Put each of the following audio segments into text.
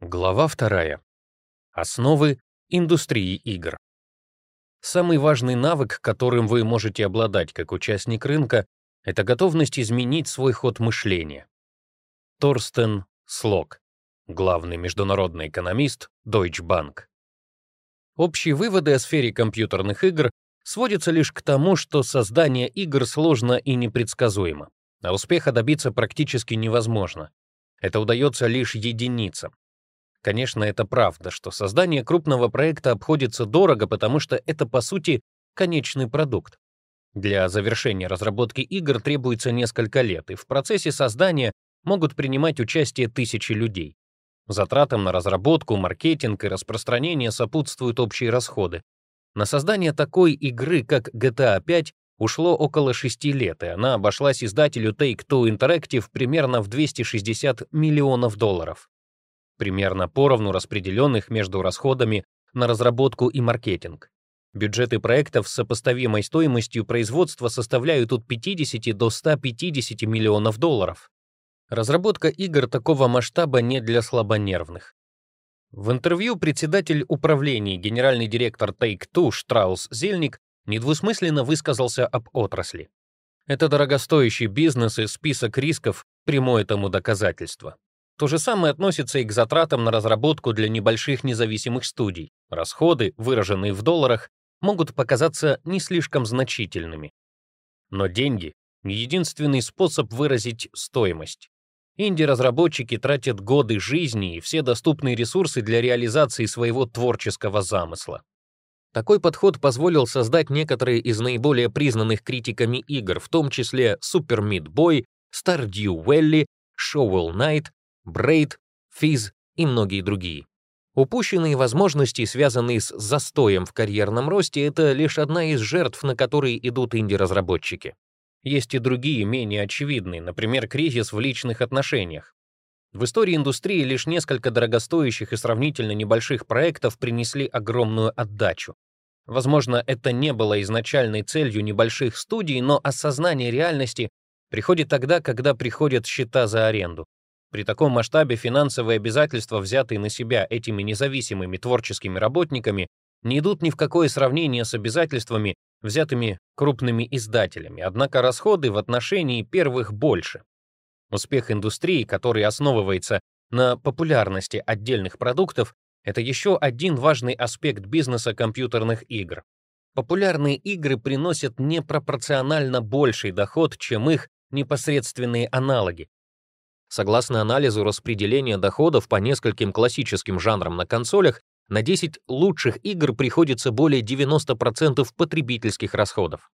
Глава вторая. Основы индустрии игр. Самый важный навык, которым вы можете обладать как участник рынка, это готовность изменить свой ход мышления. Торстен Слок, главный международный экономист Deutsche Bank. Общие выводы о сфере компьютерных игр сводятся лишь к тому, что создание игр сложно и непредсказуемо, а успеха добиться практически невозможно. Это удается лишь единицам. Конечно, это правда, что создание крупного проекта обходится дорого, потому что это, по сути, конечный продукт. Для завершения разработки игр требуется несколько лет, и в процессе создания могут принимать участие тысячи людей. Затратам на разработку, маркетинг и распространение сопутствуют общие расходы. На создание такой игры, как GTA 5, ушло около 6 лет, и она обошлась издателю Take-Two Interactive примерно в 260 миллионов долларов примерно поровну распределенных между расходами на разработку и маркетинг. Бюджеты проектов с сопоставимой стоимостью производства составляют от 50 до 150 миллионов долларов. Разработка игр такого масштаба не для слабонервных. В интервью председатель управления генеральный директор Take-Two Штраус Зельник недвусмысленно высказался об отрасли. Это дорогостоящий бизнес и список рисков — прямое тому доказательство. То же самое относится и к затратам на разработку для небольших независимых студий. Расходы, выраженные в долларах, могут показаться не слишком значительными. Но деньги — единственный способ выразить стоимость. Инди-разработчики тратят годы жизни и все доступные ресурсы для реализации своего творческого замысла. Такой подход позволил создать некоторые из наиболее признанных критиками игр, в том числе Super Meat Boy, Stardew Valley, Shovel Knight Брейд, Физ и многие другие. Упущенные возможности, связанные с застоем в карьерном росте, это лишь одна из жертв, на которые идут инди-разработчики. Есть и другие, менее очевидные, например, кризис в личных отношениях. В истории индустрии лишь несколько дорогостоящих и сравнительно небольших проектов принесли огромную отдачу. Возможно, это не было изначальной целью небольших студий, но осознание реальности приходит тогда, когда приходят счета за аренду. При таком масштабе финансовые обязательства, взятые на себя этими независимыми творческими работниками, не идут ни в какое сравнение с обязательствами, взятыми крупными издателями, однако расходы в отношении первых больше. Успех индустрии, который основывается на популярности отдельных продуктов, это еще один важный аспект бизнеса компьютерных игр. Популярные игры приносят непропорционально больший доход, чем их непосредственные аналоги, Согласно анализу распределения доходов по нескольким классическим жанрам на консолях, на 10 лучших игр приходится более 90% потребительских расходов.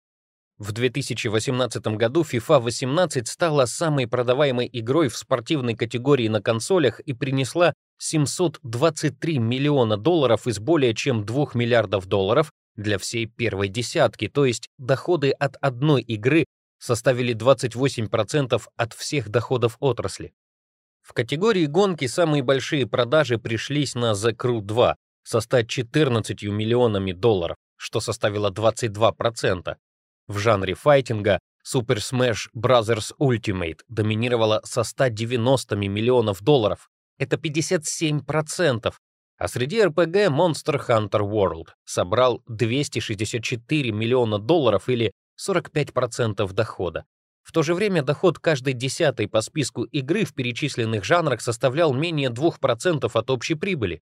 В 2018 году FIFA 18 стала самой продаваемой игрой в спортивной категории на консолях и принесла 723 миллиона долларов из более чем 2 миллиардов долларов для всей первой десятки, то есть доходы от одной игры составили 28% от всех доходов отрасли. В категории гонки самые большие продажи пришлись на The Crew 2 со 114 миллионами долларов, что составило 22%. В жанре файтинга Super Smash Bros. Ultimate доминировала со 190 миллионов долларов, это 57%, а среди RPG Monster Hunter World собрал 264 миллиона долларов или 45% дохода. В то же время доход каждой десятой по списку игры в перечисленных жанрах составлял менее 2% от общей прибыли.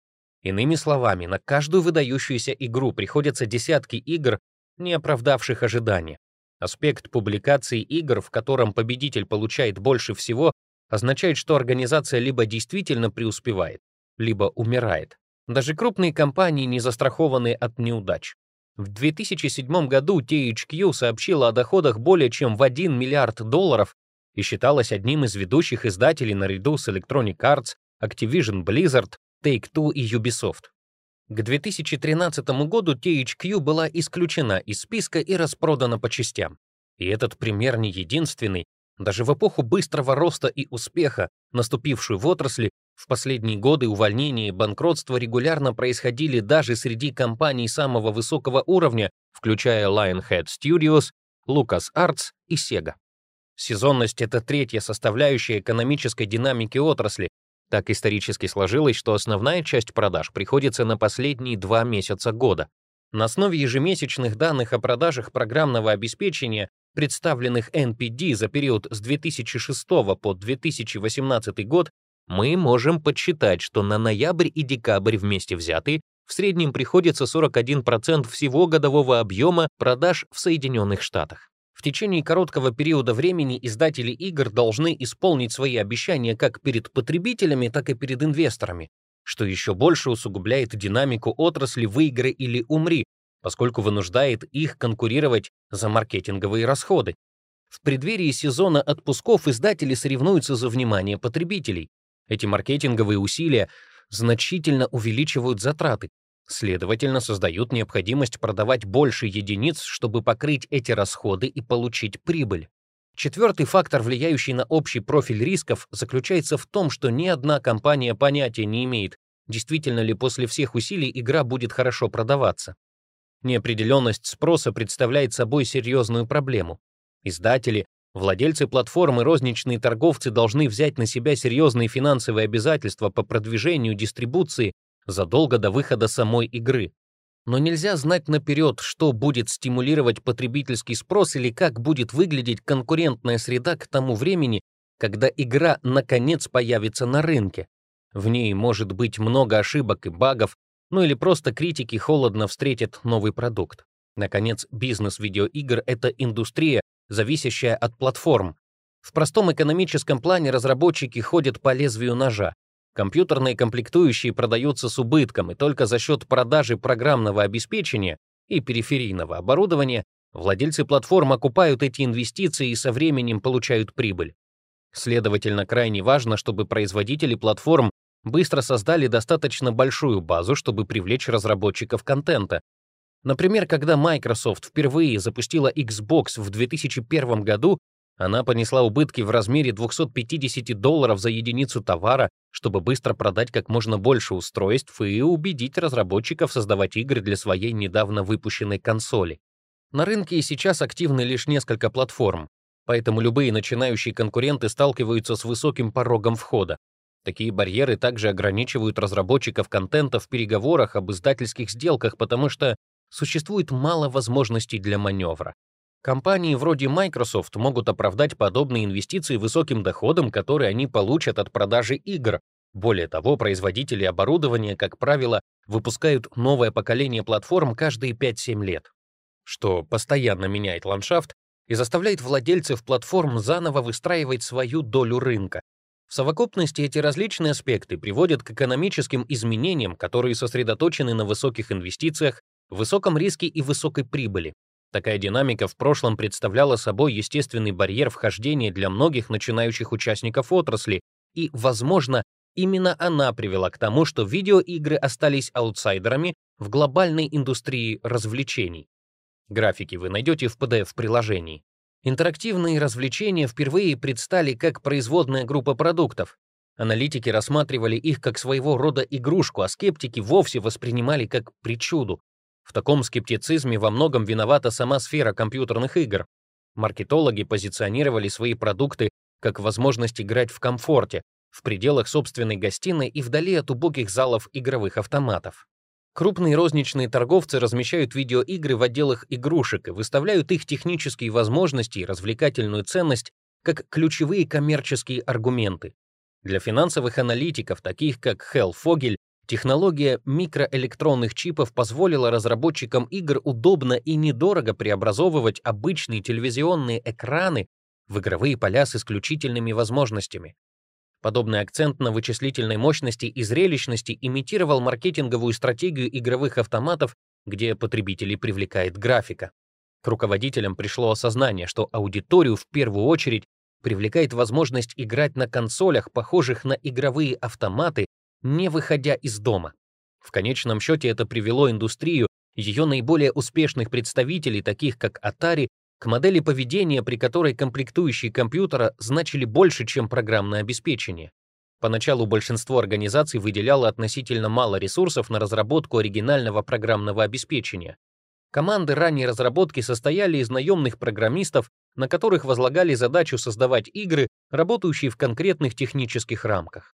Иными словами, на каждую выдающуюся игру приходятся десятки игр, не оправдавших ожидания. Аспект публикации игр, в котором победитель получает больше всего, означает, что организация либо действительно преуспевает, либо умирает. Даже крупные компании не застрахованы от неудач. В 2007 году THQ сообщила о доходах более чем в 1 миллиард долларов и считалась одним из ведущих издателей наряду с Electronic Arts, Activision Blizzard, Take-Two и Ubisoft. К 2013 году THQ была исключена из списка и распродана по частям. И этот пример не единственный. Даже в эпоху быстрого роста и успеха, наступившую в отрасли, в последние годы увольнения и банкротства регулярно происходили даже среди компаний самого высокого уровня, включая Lionhead Studios, LucasArts и Sega. Сезонность — это третья составляющая экономической динамики отрасли, Так исторически сложилось, что основная часть продаж приходится на последние два месяца года. На основе ежемесячных данных о продажах программного обеспечения, представленных NPD за период с 2006 по 2018 год, мы можем подсчитать, что на ноябрь и декабрь вместе взятые в среднем приходится 41% всего годового объема продаж в Соединенных Штатах. В течение короткого периода времени издатели игр должны исполнить свои обещания как перед потребителями, так и перед инвесторами, что еще больше усугубляет динамику отрасли «выиграй или умри», поскольку вынуждает их конкурировать за маркетинговые расходы. В преддверии сезона отпусков издатели соревнуются за внимание потребителей. Эти маркетинговые усилия значительно увеличивают затраты, Следовательно, создают необходимость продавать больше единиц, чтобы покрыть эти расходы и получить прибыль. Четвертый фактор, влияющий на общий профиль рисков, заключается в том, что ни одна компания понятия не имеет, действительно ли после всех усилий игра будет хорошо продаваться. Неопределенность спроса представляет собой серьезную проблему. Издатели, владельцы платформы, розничные торговцы должны взять на себя серьезные финансовые обязательства по продвижению, дистрибуции задолго до выхода самой игры. Но нельзя знать наперед, что будет стимулировать потребительский спрос или как будет выглядеть конкурентная среда к тому времени, когда игра наконец появится на рынке. В ней может быть много ошибок и багов, ну или просто критики холодно встретят новый продукт. Наконец, бизнес видеоигр — это индустрия, зависящая от платформ. В простом экономическом плане разработчики ходят по лезвию ножа. Компьютерные комплектующие продаются с убытком, и только за счет продажи программного обеспечения и периферийного оборудования владельцы платформ окупают эти инвестиции и со временем получают прибыль. Следовательно, крайне важно, чтобы производители платформ быстро создали достаточно большую базу, чтобы привлечь разработчиков контента. Например, когда Microsoft впервые запустила Xbox в 2001 году, она понесла убытки в размере 250 долларов за единицу товара, чтобы быстро продать как можно больше устройств и убедить разработчиков создавать игры для своей недавно выпущенной консоли. На рынке и сейчас активны лишь несколько платформ, поэтому любые начинающие конкуренты сталкиваются с высоким порогом входа. Такие барьеры также ограничивают разработчиков контента в переговорах об издательских сделках, потому что существует мало возможностей для маневра. Компании вроде Microsoft могут оправдать подобные инвестиции высоким доходом, который они получат от продажи игр. Более того, производители оборудования, как правило, выпускают новое поколение платформ каждые 5-7 лет, что постоянно меняет ландшафт и заставляет владельцев платформ заново выстраивать свою долю рынка. В совокупности эти различные аспекты приводят к экономическим изменениям, которые сосредоточены на высоких инвестициях, высоком риске и высокой прибыли. Такая динамика в прошлом представляла собой естественный барьер вхождения для многих начинающих участников отрасли, и, возможно, именно она привела к тому, что видеоигры остались аутсайдерами в глобальной индустрии развлечений. Графики вы найдете в PDF-приложении. Интерактивные развлечения впервые предстали как производная группа продуктов. Аналитики рассматривали их как своего рода игрушку, а скептики вовсе воспринимали как причуду, в таком скептицизме во многом виновата сама сфера компьютерных игр. Маркетологи позиционировали свои продукты как возможность играть в комфорте, в пределах собственной гостиной и вдали от убогих залов игровых автоматов. Крупные розничные торговцы размещают видеоигры в отделах игрушек и выставляют их технические возможности и развлекательную ценность как ключевые коммерческие аргументы. Для финансовых аналитиков, таких как Хелл Фогель, Технология микроэлектронных чипов позволила разработчикам игр удобно и недорого преобразовывать обычные телевизионные экраны в игровые поля с исключительными возможностями. Подобный акцент на вычислительной мощности и зрелищности имитировал маркетинговую стратегию игровых автоматов, где потребителей привлекает графика. К руководителям пришло осознание, что аудиторию в первую очередь привлекает возможность играть на консолях, похожих на игровые автоматы, не выходя из дома. В конечном счете это привело индустрию, ее наиболее успешных представителей, таких как Atari, к модели поведения, при которой комплектующие компьютера значили больше, чем программное обеспечение. Поначалу большинство организаций выделяло относительно мало ресурсов на разработку оригинального программного обеспечения. Команды ранней разработки состояли из наемных программистов, на которых возлагали задачу создавать игры, работающие в конкретных технических рамках.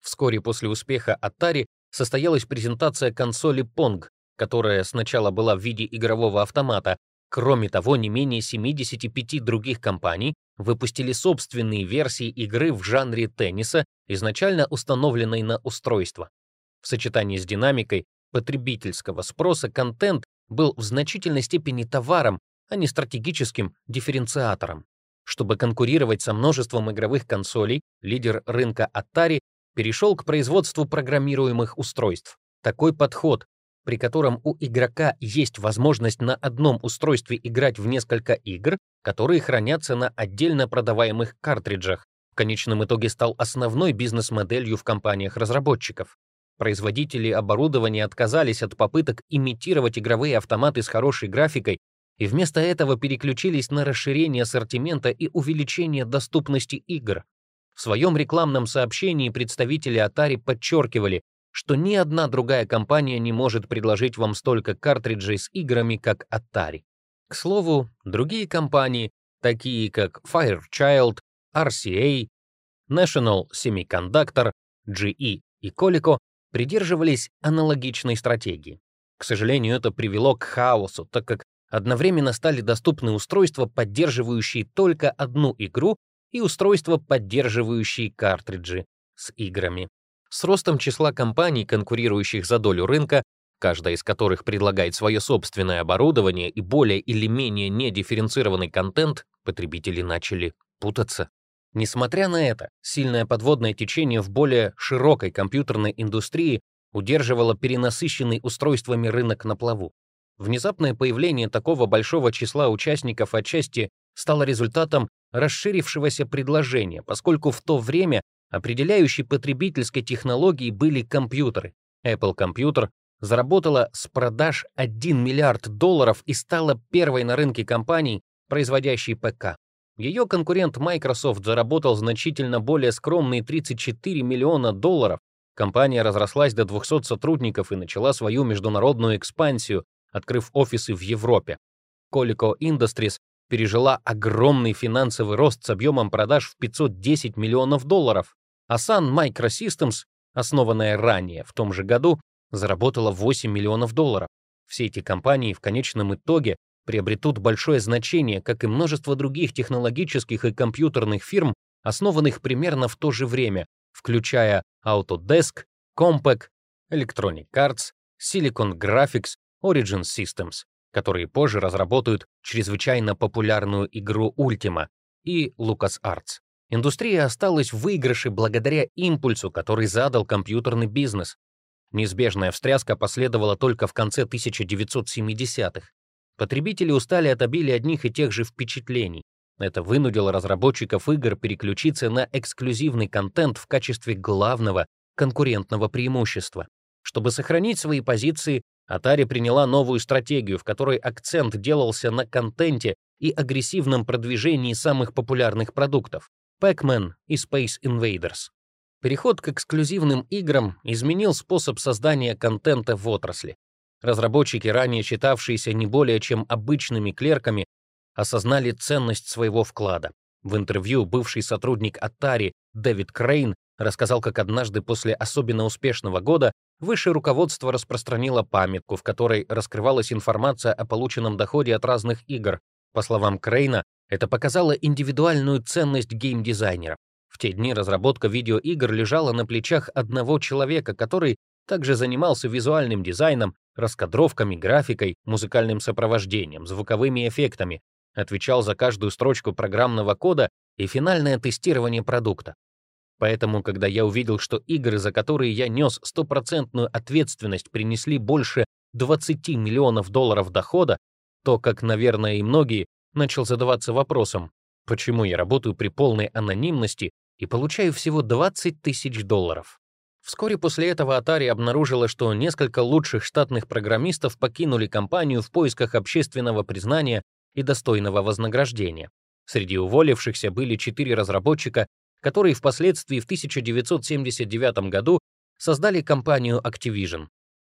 Вскоре после успеха Atari состоялась презентация консоли Pong, которая сначала была в виде игрового автомата. Кроме того, не менее 75 других компаний выпустили собственные версии игры в жанре тенниса, изначально установленной на устройство. В сочетании с динамикой потребительского спроса контент был в значительной степени товаром, а не стратегическим дифференциатором. Чтобы конкурировать со множеством игровых консолей, лидер рынка Atari перешел к производству программируемых устройств. Такой подход, при котором у игрока есть возможность на одном устройстве играть в несколько игр, которые хранятся на отдельно продаваемых картриджах, в конечном итоге стал основной бизнес-моделью в компаниях разработчиков. Производители оборудования отказались от попыток имитировать игровые автоматы с хорошей графикой и вместо этого переключились на расширение ассортимента и увеличение доступности игр. В своем рекламном сообщении представители Atari подчеркивали, что ни одна другая компания не может предложить вам столько картриджей с играми, как Atari. К слову, другие компании, такие как Firechild, RCA, National Semiconductor, GE и Coleco, придерживались аналогичной стратегии. К сожалению, это привело к хаосу, так как одновременно стали доступны устройства, поддерживающие только одну игру, и устройства, поддерживающие картриджи с играми. С ростом числа компаний, конкурирующих за долю рынка, каждая из которых предлагает свое собственное оборудование и более или менее недифференцированный контент, потребители начали путаться. Несмотря на это, сильное подводное течение в более широкой компьютерной индустрии удерживало перенасыщенный устройствами рынок на плаву. Внезапное появление такого большого числа участников отчасти стало результатом расширившегося предложения, поскольку в то время определяющей потребительской технологией были компьютеры. Apple Computer заработала с продаж 1 миллиард долларов и стала первой на рынке компаний, производящей ПК. Ее конкурент Microsoft заработал значительно более скромные 34 миллиона долларов. Компания разрослась до 200 сотрудников и начала свою международную экспансию, открыв офисы в Европе. Coleco Industries пережила огромный финансовый рост с объемом продаж в 510 миллионов долларов, а Sun Microsystems, основанная ранее в том же году, заработала 8 миллионов долларов. Все эти компании в конечном итоге приобретут большое значение, как и множество других технологических и компьютерных фирм, основанных примерно в то же время, включая Autodesk, Compaq, Electronic Arts, Silicon Graphics, Origin Systems, которые позже разработают чрезвычайно популярную игру Ultima, и LucasArts. Индустрия осталась в выигрыше благодаря импульсу, который задал компьютерный бизнес. Неизбежная встряска последовала только в конце 1970-х. Потребители устали от обилия одних и тех же впечатлений. Это вынудило разработчиков игр переключиться на эксклюзивный контент в качестве главного конкурентного преимущества. Чтобы сохранить свои позиции, Atari приняла новую стратегию, в которой акцент делался на контенте и агрессивном продвижении самых популярных продуктов — Pac-Man и Space Invaders. Переход к эксклюзивным играм изменил способ создания контента в отрасли. Разработчики, ранее считавшиеся не более чем обычными клерками, осознали ценность своего вклада. В интервью бывший сотрудник Atari Дэвид Крейн рассказал, как однажды после особенно успешного года высшее руководство распространило памятку, в которой раскрывалась информация о полученном доходе от разных игр. По словам Крейна, это показало индивидуальную ценность геймдизайнера. В те дни разработка видеоигр лежала на плечах одного человека, который также занимался визуальным дизайном, раскадровками, графикой, музыкальным сопровождением, звуковыми эффектами, отвечал за каждую строчку программного кода и финальное тестирование продукта. Поэтому, когда я увидел, что игры, за которые я нес стопроцентную ответственность, принесли больше 20 миллионов долларов дохода, то, как, наверное, и многие, начал задаваться вопросом, почему я работаю при полной анонимности и получаю всего 20 тысяч долларов. Вскоре после этого Atari обнаружила, что несколько лучших штатных программистов покинули компанию в поисках общественного признания и достойного вознаграждения. Среди уволившихся были четыре разработчика, которые впоследствии в 1979 году создали компанию Activision.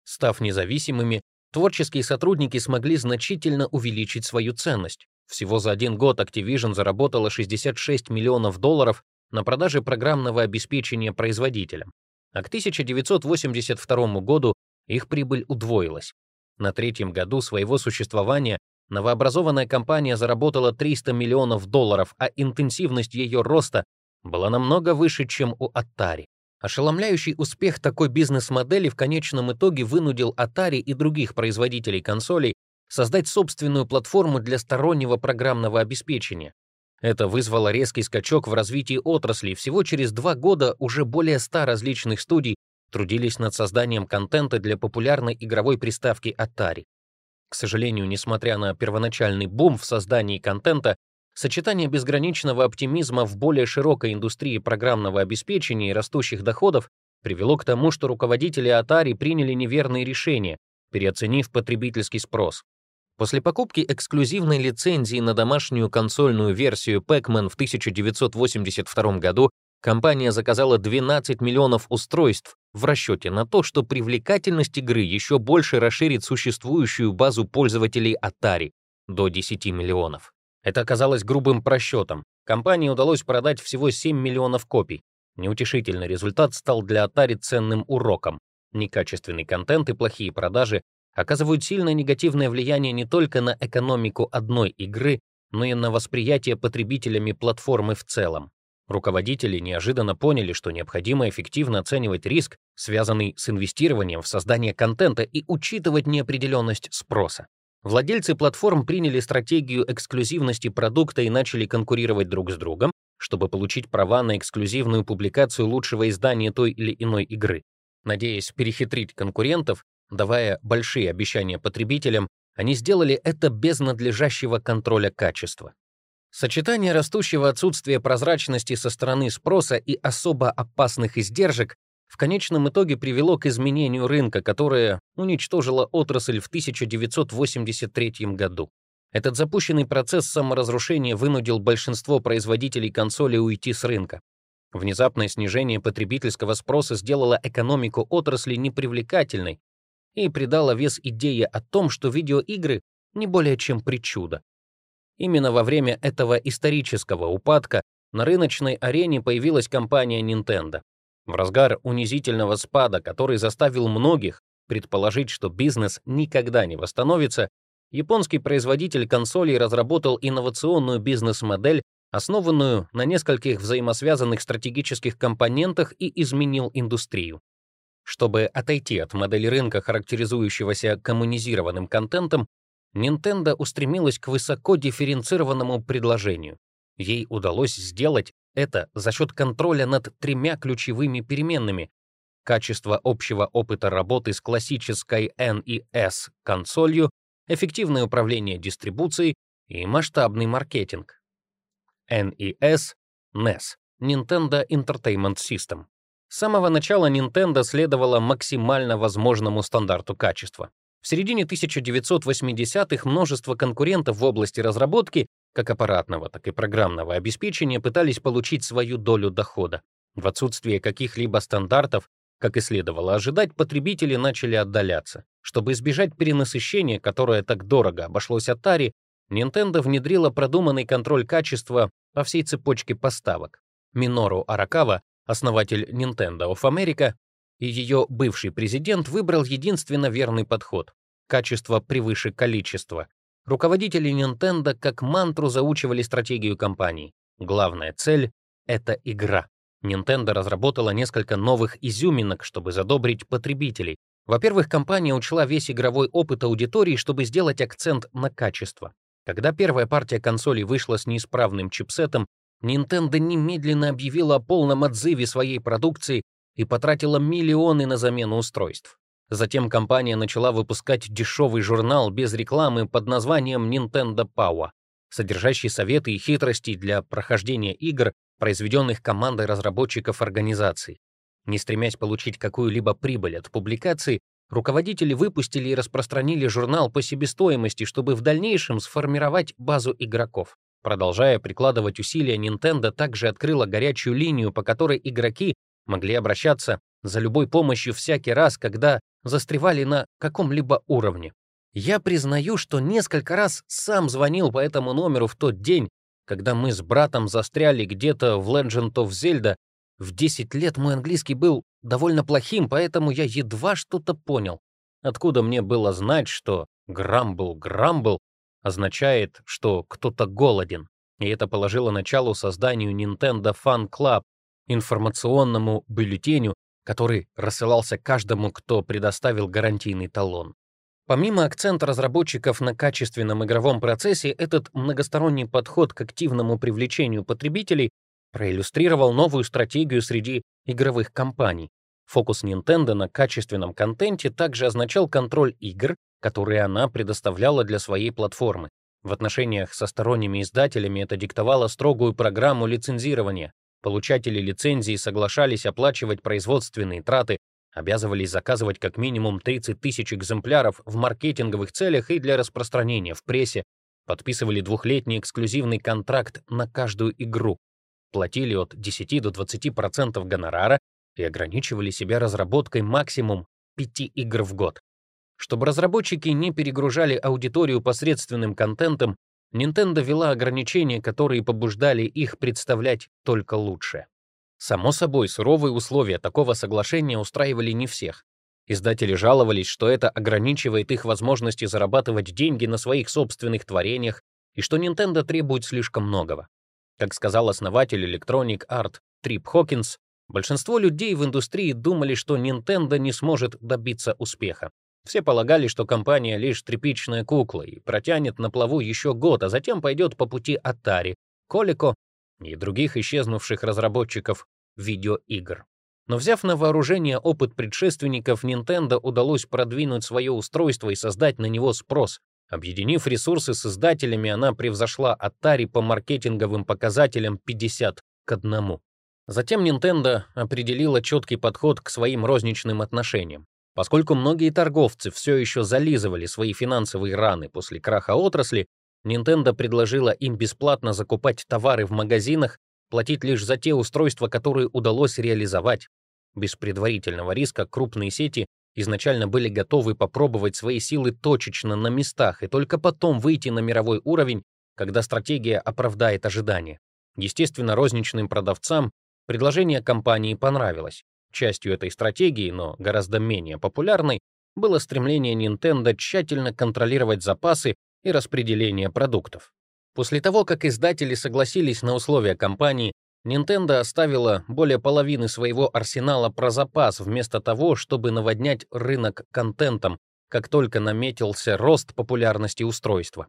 Став независимыми, творческие сотрудники смогли значительно увеличить свою ценность. Всего за один год Activision заработала 66 миллионов долларов на продаже программного обеспечения производителям. а к 1982 году их прибыль удвоилась. На третьем году своего существования новообразованная компания заработала 300 миллионов долларов, а интенсивность ее роста была намного выше, чем у Atari. Ошеломляющий успех такой бизнес-модели в конечном итоге вынудил Atari и других производителей консолей создать собственную платформу для стороннего программного обеспечения. Это вызвало резкий скачок в развитии отрасли. Всего через два года уже более ста различных студий трудились над созданием контента для популярной игровой приставки Atari. К сожалению, несмотря на первоначальный бум в создании контента, сочетание безграничного оптимизма в более широкой индустрии программного обеспечения и растущих доходов привело к тому, что руководители Atari приняли неверные решения, переоценив потребительский спрос. После покупки эксклюзивной лицензии на домашнюю консольную версию Pac-Man в 1982 году компания заказала 12 миллионов устройств в расчете на то, что привлекательность игры еще больше расширит существующую базу пользователей Atari до 10 миллионов. Это оказалось грубым просчетом. Компании удалось продать всего 7 миллионов копий. Неутешительный результат стал для Atari ценным уроком. Некачественный контент и плохие продажи оказывают сильное негативное влияние не только на экономику одной игры, но и на восприятие потребителями платформы в целом. Руководители неожиданно поняли, что необходимо эффективно оценивать риск, связанный с инвестированием в создание контента и учитывать неопределенность спроса. Владельцы платформ приняли стратегию эксклюзивности продукта и начали конкурировать друг с другом, чтобы получить права на эксклюзивную публикацию лучшего издания той или иной игры. Надеясь перехитрить конкурентов, Давая большие обещания потребителям, они сделали это без надлежащего контроля качества. Сочетание растущего отсутствия прозрачности со стороны спроса и особо опасных издержек в конечном итоге привело к изменению рынка, которое уничтожило отрасль в 1983 году. Этот запущенный процесс саморазрушения вынудил большинство производителей консолей уйти с рынка. Внезапное снижение потребительского спроса сделало экономику отрасли непривлекательной, и придала вес идее о том, что видеоигры не более чем причуда. Именно во время этого исторического упадка на рыночной арене появилась компания Nintendo. В разгар унизительного спада, который заставил многих предположить, что бизнес никогда не восстановится, японский производитель консолей разработал инновационную бизнес-модель, основанную на нескольких взаимосвязанных стратегических компонентах и изменил индустрию. Чтобы отойти от модели рынка, характеризующегося коммунизированным контентом, Nintendo устремилась к высоко дифференцированному предложению. Ей удалось сделать это за счет контроля над тремя ключевыми переменными — качество общего опыта работы с классической NES консолью, эффективное управление дистрибуцией и масштабный маркетинг. NES — NES — Nintendo Entertainment System. С самого начала Nintendo следовала максимально возможному стандарту качества. В середине 1980-х множество конкурентов в области разработки, как аппаратного, так и программного обеспечения, пытались получить свою долю дохода. В отсутствие каких-либо стандартов, как и следовало ожидать, потребители начали отдаляться. Чтобы избежать перенасыщения, которое так дорого обошлось Atari, Nintendo внедрила продуманный контроль качества по всей цепочке поставок. Минору Аракава основатель Nintendo of America, и ее бывший президент выбрал единственно верный подход — качество превыше количества. Руководители Nintendo как мантру заучивали стратегию компании. Главная цель — это игра. Nintendo разработала несколько новых изюминок, чтобы задобрить потребителей. Во-первых, компания учла весь игровой опыт аудитории, чтобы сделать акцент на качество. Когда первая партия консолей вышла с неисправным чипсетом, Nintendo немедленно объявила о полном отзыве своей продукции и потратила миллионы на замену устройств. Затем компания начала выпускать дешевый журнал без рекламы под названием Nintendo Power, содержащий советы и хитрости для прохождения игр, произведенных командой разработчиков организации. Не стремясь получить какую-либо прибыль от публикации, руководители выпустили и распространили журнал по себестоимости, чтобы в дальнейшем сформировать базу игроков. Продолжая прикладывать усилия, Nintendo также открыла горячую линию, по которой игроки могли обращаться за любой помощью всякий раз, когда застревали на каком-либо уровне. Я признаю, что несколько раз сам звонил по этому номеру в тот день, когда мы с братом застряли где-то в Legend of Zelda. В 10 лет мой английский был довольно плохим, поэтому я едва что-то понял. Откуда мне было знать, что «грамбл, грамбл» означает, что кто-то голоден, и это положило начало созданию Nintendo Fun Club, информационному бюллетеню, который рассылался каждому, кто предоставил гарантийный талон. Помимо акцента разработчиков на качественном игровом процессе, этот многосторонний подход к активному привлечению потребителей проиллюстрировал новую стратегию среди игровых компаний. Фокус Nintendo на качественном контенте также означал контроль игр, которые она предоставляла для своей платформы. В отношениях со сторонними издателями это диктовало строгую программу лицензирования. Получатели лицензии соглашались оплачивать производственные траты, обязывались заказывать как минимум 30 тысяч экземпляров в маркетинговых целях и для распространения в прессе, подписывали двухлетний эксклюзивный контракт на каждую игру, платили от 10 до 20% гонорара и ограничивали себя разработкой максимум 5 игр в год. Чтобы разработчики не перегружали аудиторию посредственным контентом, Nintendo вела ограничения, которые побуждали их представлять только лучшее. Само собой, суровые условия такого соглашения устраивали не всех. Издатели жаловались, что это ограничивает их возможности зарабатывать деньги на своих собственных творениях и что Nintendo требует слишком многого. Как сказал основатель Electronic Art Трип Хокинс, большинство людей в индустрии думали, что Nintendo не сможет добиться успеха. Все полагали, что компания лишь тряпичная кукла и протянет на плаву еще год, а затем пойдет по пути Atari, Coleco и других исчезнувших разработчиков видеоигр. Но взяв на вооружение опыт предшественников, Nintendo удалось продвинуть свое устройство и создать на него спрос. Объединив ресурсы с издателями, она превзошла Atari по маркетинговым показателям 50 к 1. Затем Nintendo определила четкий подход к своим розничным отношениям. Поскольку многие торговцы все еще зализывали свои финансовые раны после краха отрасли, Nintendo предложила им бесплатно закупать товары в магазинах, платить лишь за те устройства, которые удалось реализовать. Без предварительного риска крупные сети изначально были готовы попробовать свои силы точечно на местах и только потом выйти на мировой уровень, когда стратегия оправдает ожидания. Естественно, розничным продавцам предложение компании понравилось. Частью этой стратегии, но гораздо менее популярной, было стремление Nintendo тщательно контролировать запасы и распределение продуктов. После того, как издатели согласились на условия компании, Nintendo оставила более половины своего арсенала про запас вместо того, чтобы наводнять рынок контентом, как только наметился рост популярности устройства.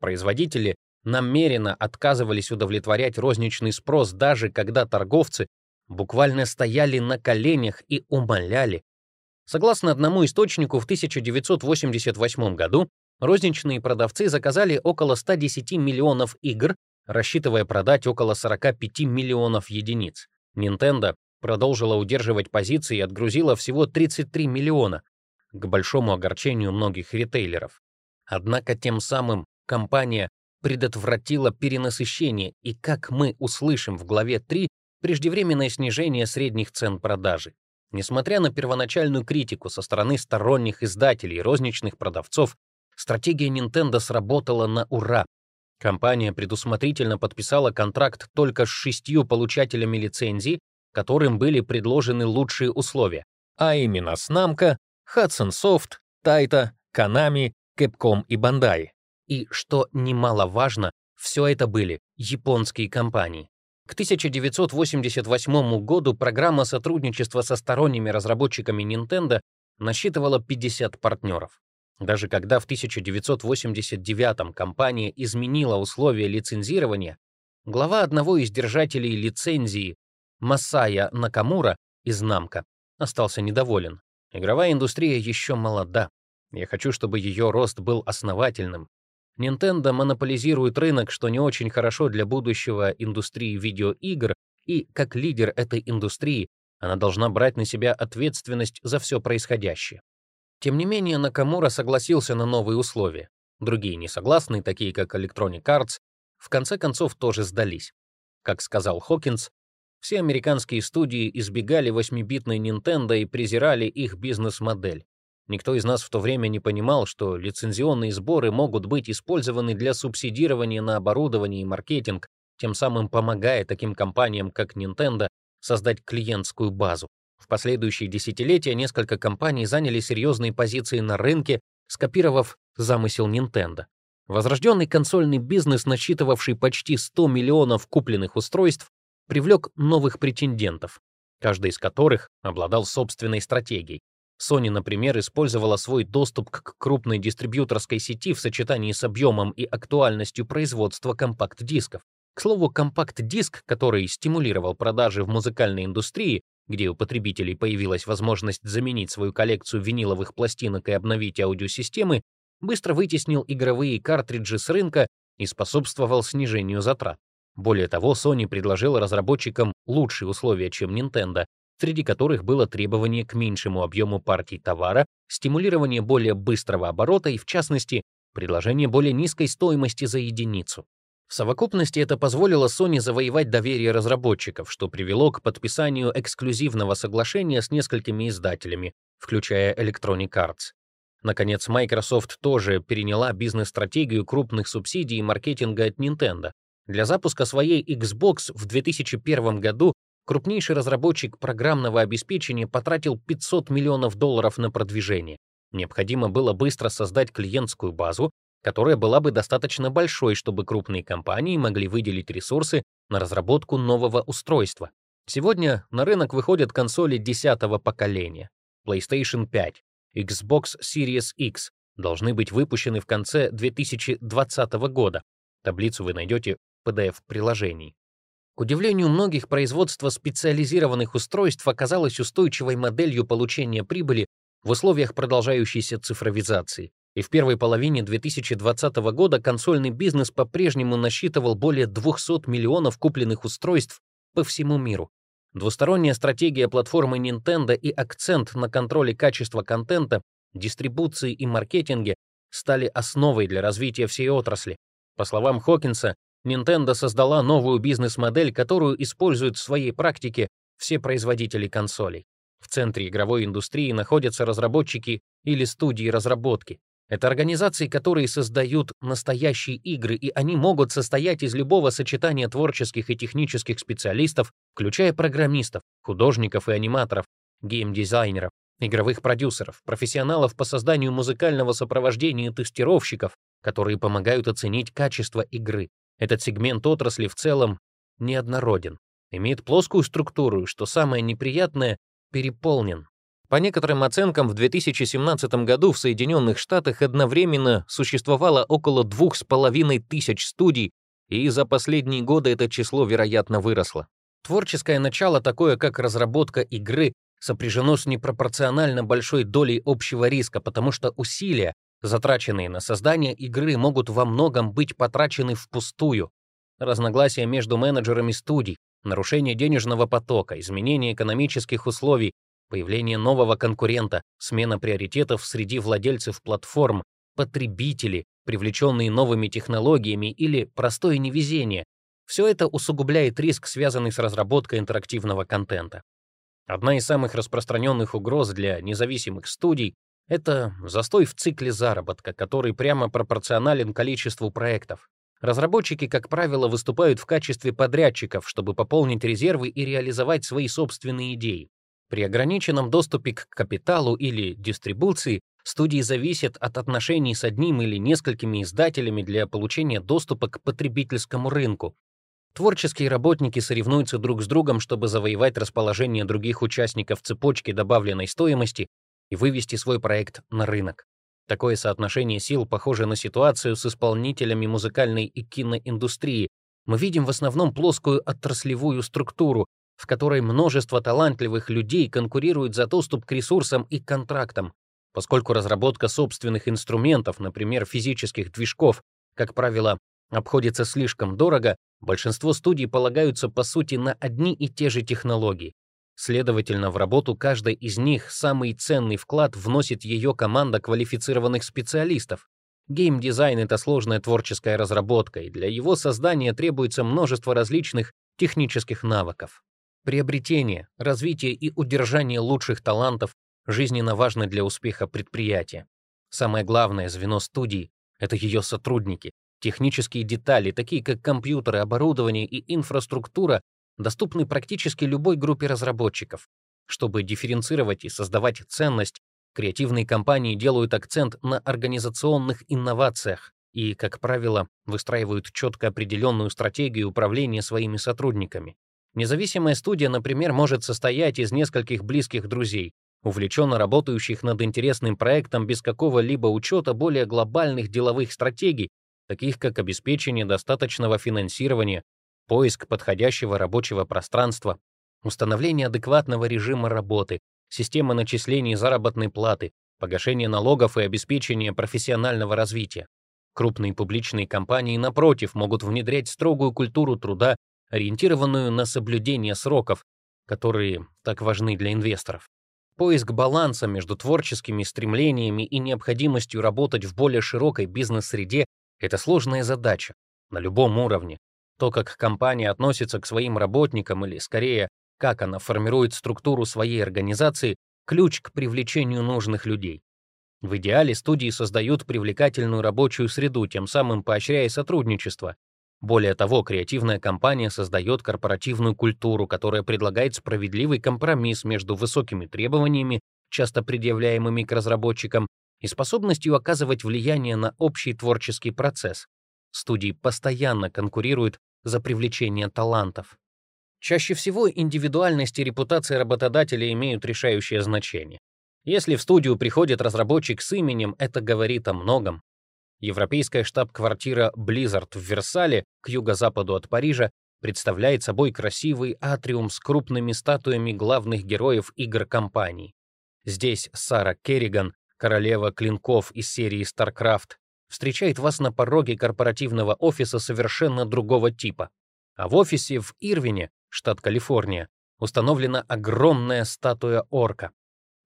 Производители намеренно отказывались удовлетворять розничный спрос, даже когда торговцы буквально стояли на коленях и умоляли. Согласно одному источнику, в 1988 году розничные продавцы заказали около 110 миллионов игр, рассчитывая продать около 45 миллионов единиц. Nintendo продолжила удерживать позиции и отгрузила всего 33 миллиона, к большому огорчению многих ритейлеров. Однако тем самым компания предотвратила перенасыщение, и, как мы услышим в главе 3, преждевременное снижение средних цен продажи. Несмотря на первоначальную критику со стороны сторонних издателей и розничных продавцов, стратегия Nintendo сработала на ура. Компания предусмотрительно подписала контракт только с шестью получателями лицензий, которым были предложены лучшие условия, а именно с Namco, Hudson Soft, Taita, Konami, Capcom и Bandai. И, что немаловажно, все это были японские компании. К 1988 году программа сотрудничества со сторонними разработчиками Nintendo насчитывала 50 партнеров. Даже когда в 1989 компания изменила условия лицензирования, глава одного из держателей лицензии Масая Накамура из Намка остался недоволен. Игровая индустрия еще молода. Я хочу, чтобы ее рост был основательным, Nintendo монополизирует рынок, что не очень хорошо для будущего индустрии видеоигр, и как лидер этой индустрии она должна брать на себя ответственность за все происходящее. Тем не менее, Накамура согласился на новые условия. Другие несогласные, такие как Electronic Arts, в конце концов тоже сдались. Как сказал Хокинс, все американские студии избегали 8-битной Nintendo и презирали их бизнес-модель. Никто из нас в то время не понимал, что лицензионные сборы могут быть использованы для субсидирования на оборудование и маркетинг, тем самым помогая таким компаниям, как Nintendo, создать клиентскую базу. В последующие десятилетия несколько компаний заняли серьезные позиции на рынке, скопировав замысел Nintendo. Возрожденный консольный бизнес, насчитывавший почти 100 миллионов купленных устройств, привлек новых претендентов, каждый из которых обладал собственной стратегией. Sony, например, использовала свой доступ к крупной дистрибьюторской сети в сочетании с объемом и актуальностью производства компакт-дисков. К слову, компакт-диск, который стимулировал продажи в музыкальной индустрии, где у потребителей появилась возможность заменить свою коллекцию виниловых пластинок и обновить аудиосистемы, быстро вытеснил игровые картриджи с рынка и способствовал снижению затрат. Более того, Sony предложила разработчикам лучшие условия, чем Nintendo, среди которых было требование к меньшему объему партий товара, стимулирование более быстрого оборота и, в частности, предложение более низкой стоимости за единицу. В совокупности это позволило Sony завоевать доверие разработчиков, что привело к подписанию эксклюзивного соглашения с несколькими издателями, включая Electronic Arts. Наконец, Microsoft тоже переняла бизнес-стратегию крупных субсидий и маркетинга от Nintendo. Для запуска своей Xbox в 2001 году крупнейший разработчик программного обеспечения потратил 500 миллионов долларов на продвижение. Необходимо было быстро создать клиентскую базу, которая была бы достаточно большой, чтобы крупные компании могли выделить ресурсы на разработку нового устройства. Сегодня на рынок выходят консоли десятого поколения. PlayStation 5, Xbox Series X должны быть выпущены в конце 2020 года. Таблицу вы найдете в PDF-приложении. Удивлению многих, производство специализированных устройств оказалось устойчивой моделью получения прибыли в условиях продолжающейся цифровизации. И в первой половине 2020 года консольный бизнес по-прежнему насчитывал более 200 миллионов купленных устройств по всему миру. Двусторонняя стратегия платформы Nintendo и акцент на контроле качества контента, дистрибуции и маркетинге стали основой для развития всей отрасли. По словам Хокинса, Nintendo создала новую бизнес-модель, которую используют в своей практике все производители консолей. В центре игровой индустрии находятся разработчики или студии разработки. Это организации, которые создают настоящие игры, и они могут состоять из любого сочетания творческих и технических специалистов, включая программистов, художников и аниматоров, геймдизайнеров, игровых продюсеров, профессионалов по созданию музыкального сопровождения и тестировщиков, которые помогают оценить качество игры, этот сегмент отрасли в целом неоднороден, имеет плоскую структуру, что самое неприятное — переполнен. По некоторым оценкам, в 2017 году в Соединенных Штатах одновременно существовало около двух с половиной тысяч студий, и за последние годы это число, вероятно, выросло. Творческое начало, такое как разработка игры, сопряжено с непропорционально большой долей общего риска, потому что усилия, затраченные на создание игры, могут во многом быть потрачены впустую. Разногласия между менеджерами студий, нарушение денежного потока, изменение экономических условий, появление нового конкурента, смена приоритетов среди владельцев платформ, потребители, привлеченные новыми технологиями или простое невезение. Все это усугубляет риск, связанный с разработкой интерактивного контента. Одна из самых распространенных угроз для независимых студий это застой в цикле заработка, который прямо пропорционален количеству проектов. Разработчики, как правило, выступают в качестве подрядчиков, чтобы пополнить резервы и реализовать свои собственные идеи. При ограниченном доступе к капиталу или дистрибуции студии зависят от отношений с одним или несколькими издателями для получения доступа к потребительскому рынку. Творческие работники соревнуются друг с другом, чтобы завоевать расположение других участников цепочки добавленной стоимости и вывести свой проект на рынок. Такое соотношение сил похоже на ситуацию с исполнителями музыкальной и киноиндустрии. Мы видим в основном плоскую отраслевую структуру, в которой множество талантливых людей конкурируют за доступ к ресурсам и контрактам. Поскольку разработка собственных инструментов, например, физических движков, как правило, обходится слишком дорого, большинство студий полагаются по сути на одни и те же технологии. Следовательно, в работу каждой из них самый ценный вклад вносит ее команда квалифицированных специалистов. Геймдизайн — это сложная творческая разработка, и для его создания требуется множество различных технических навыков. Приобретение, развитие и удержание лучших талантов жизненно важно для успеха предприятия. Самое главное звено студии — это ее сотрудники. Технические детали, такие как компьютеры, оборудование и инфраструктура, доступны практически любой группе разработчиков. Чтобы дифференцировать и создавать ценность, креативные компании делают акцент на организационных инновациях и, как правило, выстраивают четко определенную стратегию управления своими сотрудниками. Независимая студия, например, может состоять из нескольких близких друзей, увлеченно работающих над интересным проектом без какого-либо учета более глобальных деловых стратегий, таких как обеспечение достаточного финансирования, поиск подходящего рабочего пространства, установление адекватного режима работы, система начислений заработной платы, погашение налогов и обеспечение профессионального развития. Крупные публичные компании, напротив, могут внедрять строгую культуру труда, ориентированную на соблюдение сроков, которые так важны для инвесторов. Поиск баланса между творческими стремлениями и необходимостью работать в более широкой бизнес-среде — это сложная задача на любом уровне. То, как компания относится к своим работникам или, скорее, как она формирует структуру своей организации, ключ к привлечению нужных людей. В идеале студии создают привлекательную рабочую среду, тем самым поощряя сотрудничество. Более того, креативная компания создает корпоративную культуру, которая предлагает справедливый компромисс между высокими требованиями, часто предъявляемыми к разработчикам, и способностью оказывать влияние на общий творческий процесс. Студии постоянно конкурируют за привлечение талантов. Чаще всего индивидуальность и репутация работодателя имеют решающее значение. Если в студию приходит разработчик с именем, это говорит о многом. Европейская штаб-квартира Blizzard в Версале, к юго-западу от Парижа, представляет собой красивый атриум с крупными статуями главных героев игр компании. Здесь Сара Керриган, королева клинков из серии StarCraft, встречает вас на пороге корпоративного офиса совершенно другого типа. А в офисе в Ирвине, штат Калифорния, установлена огромная статуя орка.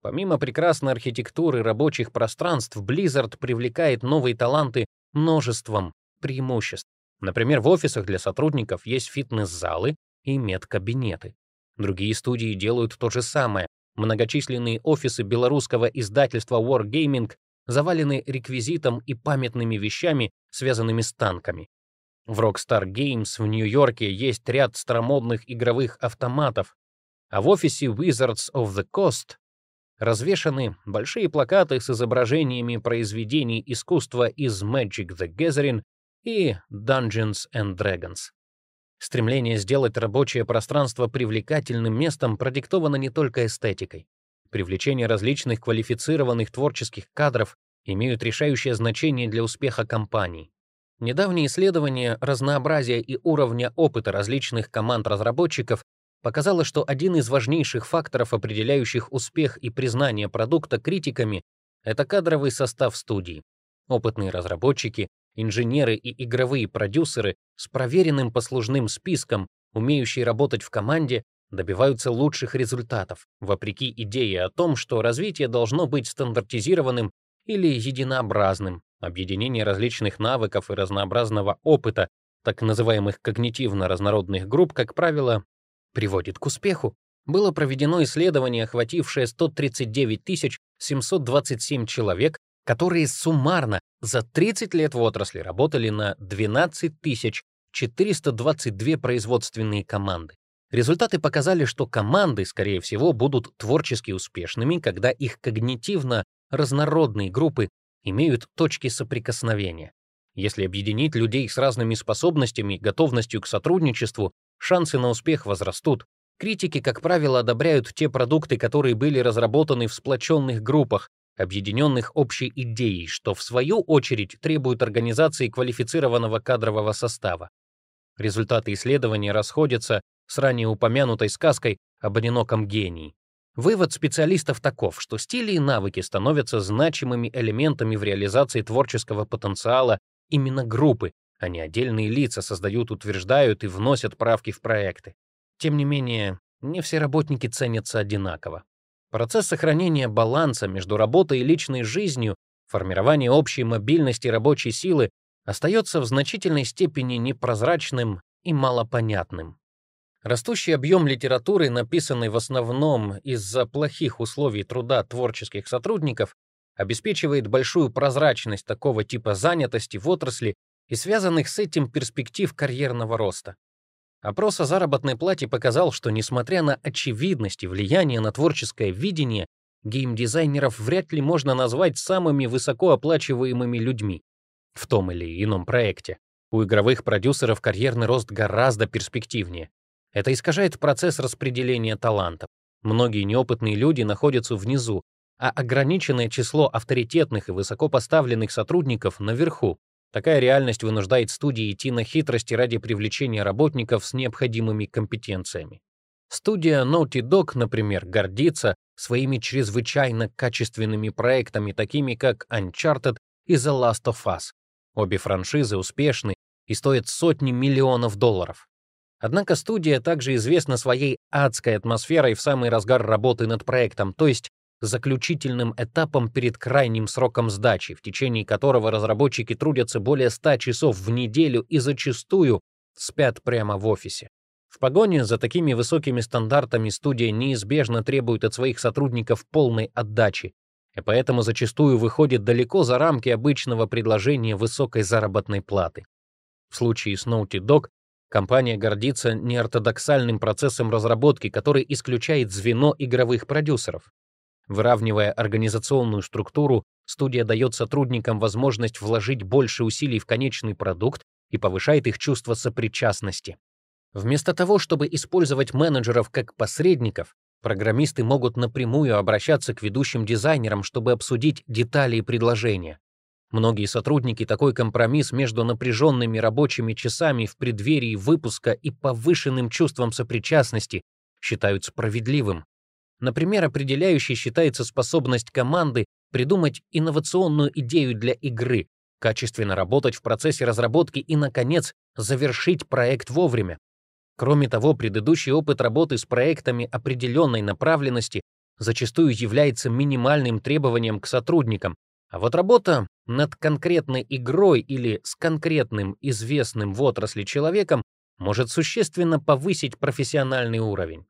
Помимо прекрасной архитектуры рабочих пространств, Blizzard привлекает новые таланты множеством преимуществ. Например, в офисах для сотрудников есть фитнес-залы и медкабинеты. Другие студии делают то же самое. Многочисленные офисы белорусского издательства Wargaming завалены реквизитом и памятными вещами, связанными с танками. В Rockstar Games в Нью-Йорке есть ряд старомодных игровых автоматов, а в офисе Wizards of the Coast развешаны большие плакаты с изображениями произведений искусства из Magic the Gathering и Dungeons and Dragons. Стремление сделать рабочее пространство привлекательным местом продиктовано не только эстетикой. Привлечение различных квалифицированных творческих кадров имеют решающее значение для успеха компаний. Недавние исследования разнообразия и уровня опыта различных команд разработчиков показало, что один из важнейших факторов, определяющих успех и признание продукта критиками, это кадровый состав студии. Опытные разработчики, инженеры и игровые продюсеры с проверенным послужным списком, умеющие работать в команде, добиваются лучших результатов, вопреки идее о том, что развитие должно быть стандартизированным или единообразным. Объединение различных навыков и разнообразного опыта, так называемых когнитивно-разнородных групп, как правило, приводит к успеху. Было проведено исследование, охватившее 139 727 человек, которые суммарно за 30 лет в отрасли работали на 12 422 производственные команды. Результаты показали, что команды, скорее всего, будут творчески успешными, когда их когнитивно разнородные группы имеют точки соприкосновения. Если объединить людей с разными способностями готовностью к сотрудничеству, шансы на успех возрастут. Критики, как правило, одобряют те продукты, которые были разработаны в сплоченных группах, объединенных общей идеей, что в свою очередь требует организации квалифицированного кадрового состава. Результаты исследования расходятся с ранее упомянутой сказкой об одиноком гении. Вывод специалистов таков, что стили и навыки становятся значимыми элементами в реализации творческого потенциала именно группы, а не отдельные лица создают, утверждают и вносят правки в проекты. Тем не менее, не все работники ценятся одинаково. Процесс сохранения баланса между работой и личной жизнью, формирование общей мобильности рабочей силы остается в значительной степени непрозрачным и малопонятным. Растущий объем литературы, написанной в основном из-за плохих условий труда творческих сотрудников, обеспечивает большую прозрачность такого типа занятости в отрасли и связанных с этим перспектив карьерного роста. Опрос о заработной плате показал, что, несмотря на очевидность и влияние на творческое видение, геймдизайнеров вряд ли можно назвать самыми высокооплачиваемыми людьми в том или ином проекте. У игровых продюсеров карьерный рост гораздо перспективнее. Это искажает процесс распределения талантов. Многие неопытные люди находятся внизу, а ограниченное число авторитетных и высокопоставленных сотрудников наверху. Такая реальность вынуждает студии идти на хитрости ради привлечения работников с необходимыми компетенциями. Студия Naughty Dog, например, гордится своими чрезвычайно качественными проектами, такими как Uncharted и The Last of Us. Обе франшизы успешны и стоят сотни миллионов долларов. Однако студия также известна своей адской атмосферой в самый разгар работы над проектом, то есть заключительным этапом перед крайним сроком сдачи, в течение которого разработчики трудятся более 100 часов в неделю и зачастую спят прямо в офисе. В погоне за такими высокими стандартами студия неизбежно требует от своих сотрудников полной отдачи, и поэтому зачастую выходит далеко за рамки обычного предложения высокой заработной платы. В случае с Naughty Dog компания гордится неортодоксальным процессом разработки, который исключает звено игровых продюсеров. Выравнивая организационную структуру, студия дает сотрудникам возможность вложить больше усилий в конечный продукт и повышает их чувство сопричастности. Вместо того, чтобы использовать менеджеров как посредников, программисты могут напрямую обращаться к ведущим дизайнерам, чтобы обсудить детали и предложения. Многие сотрудники такой компромисс между напряженными рабочими часами в преддверии выпуска и повышенным чувством сопричастности считают справедливым. Например, определяющей считается способность команды придумать инновационную идею для игры, качественно работать в процессе разработки и, наконец, завершить проект вовремя. Кроме того, предыдущий опыт работы с проектами определенной направленности зачастую является минимальным требованием к сотрудникам, а вот работа над конкретной игрой или с конкретным известным в отрасли человеком может существенно повысить профессиональный уровень.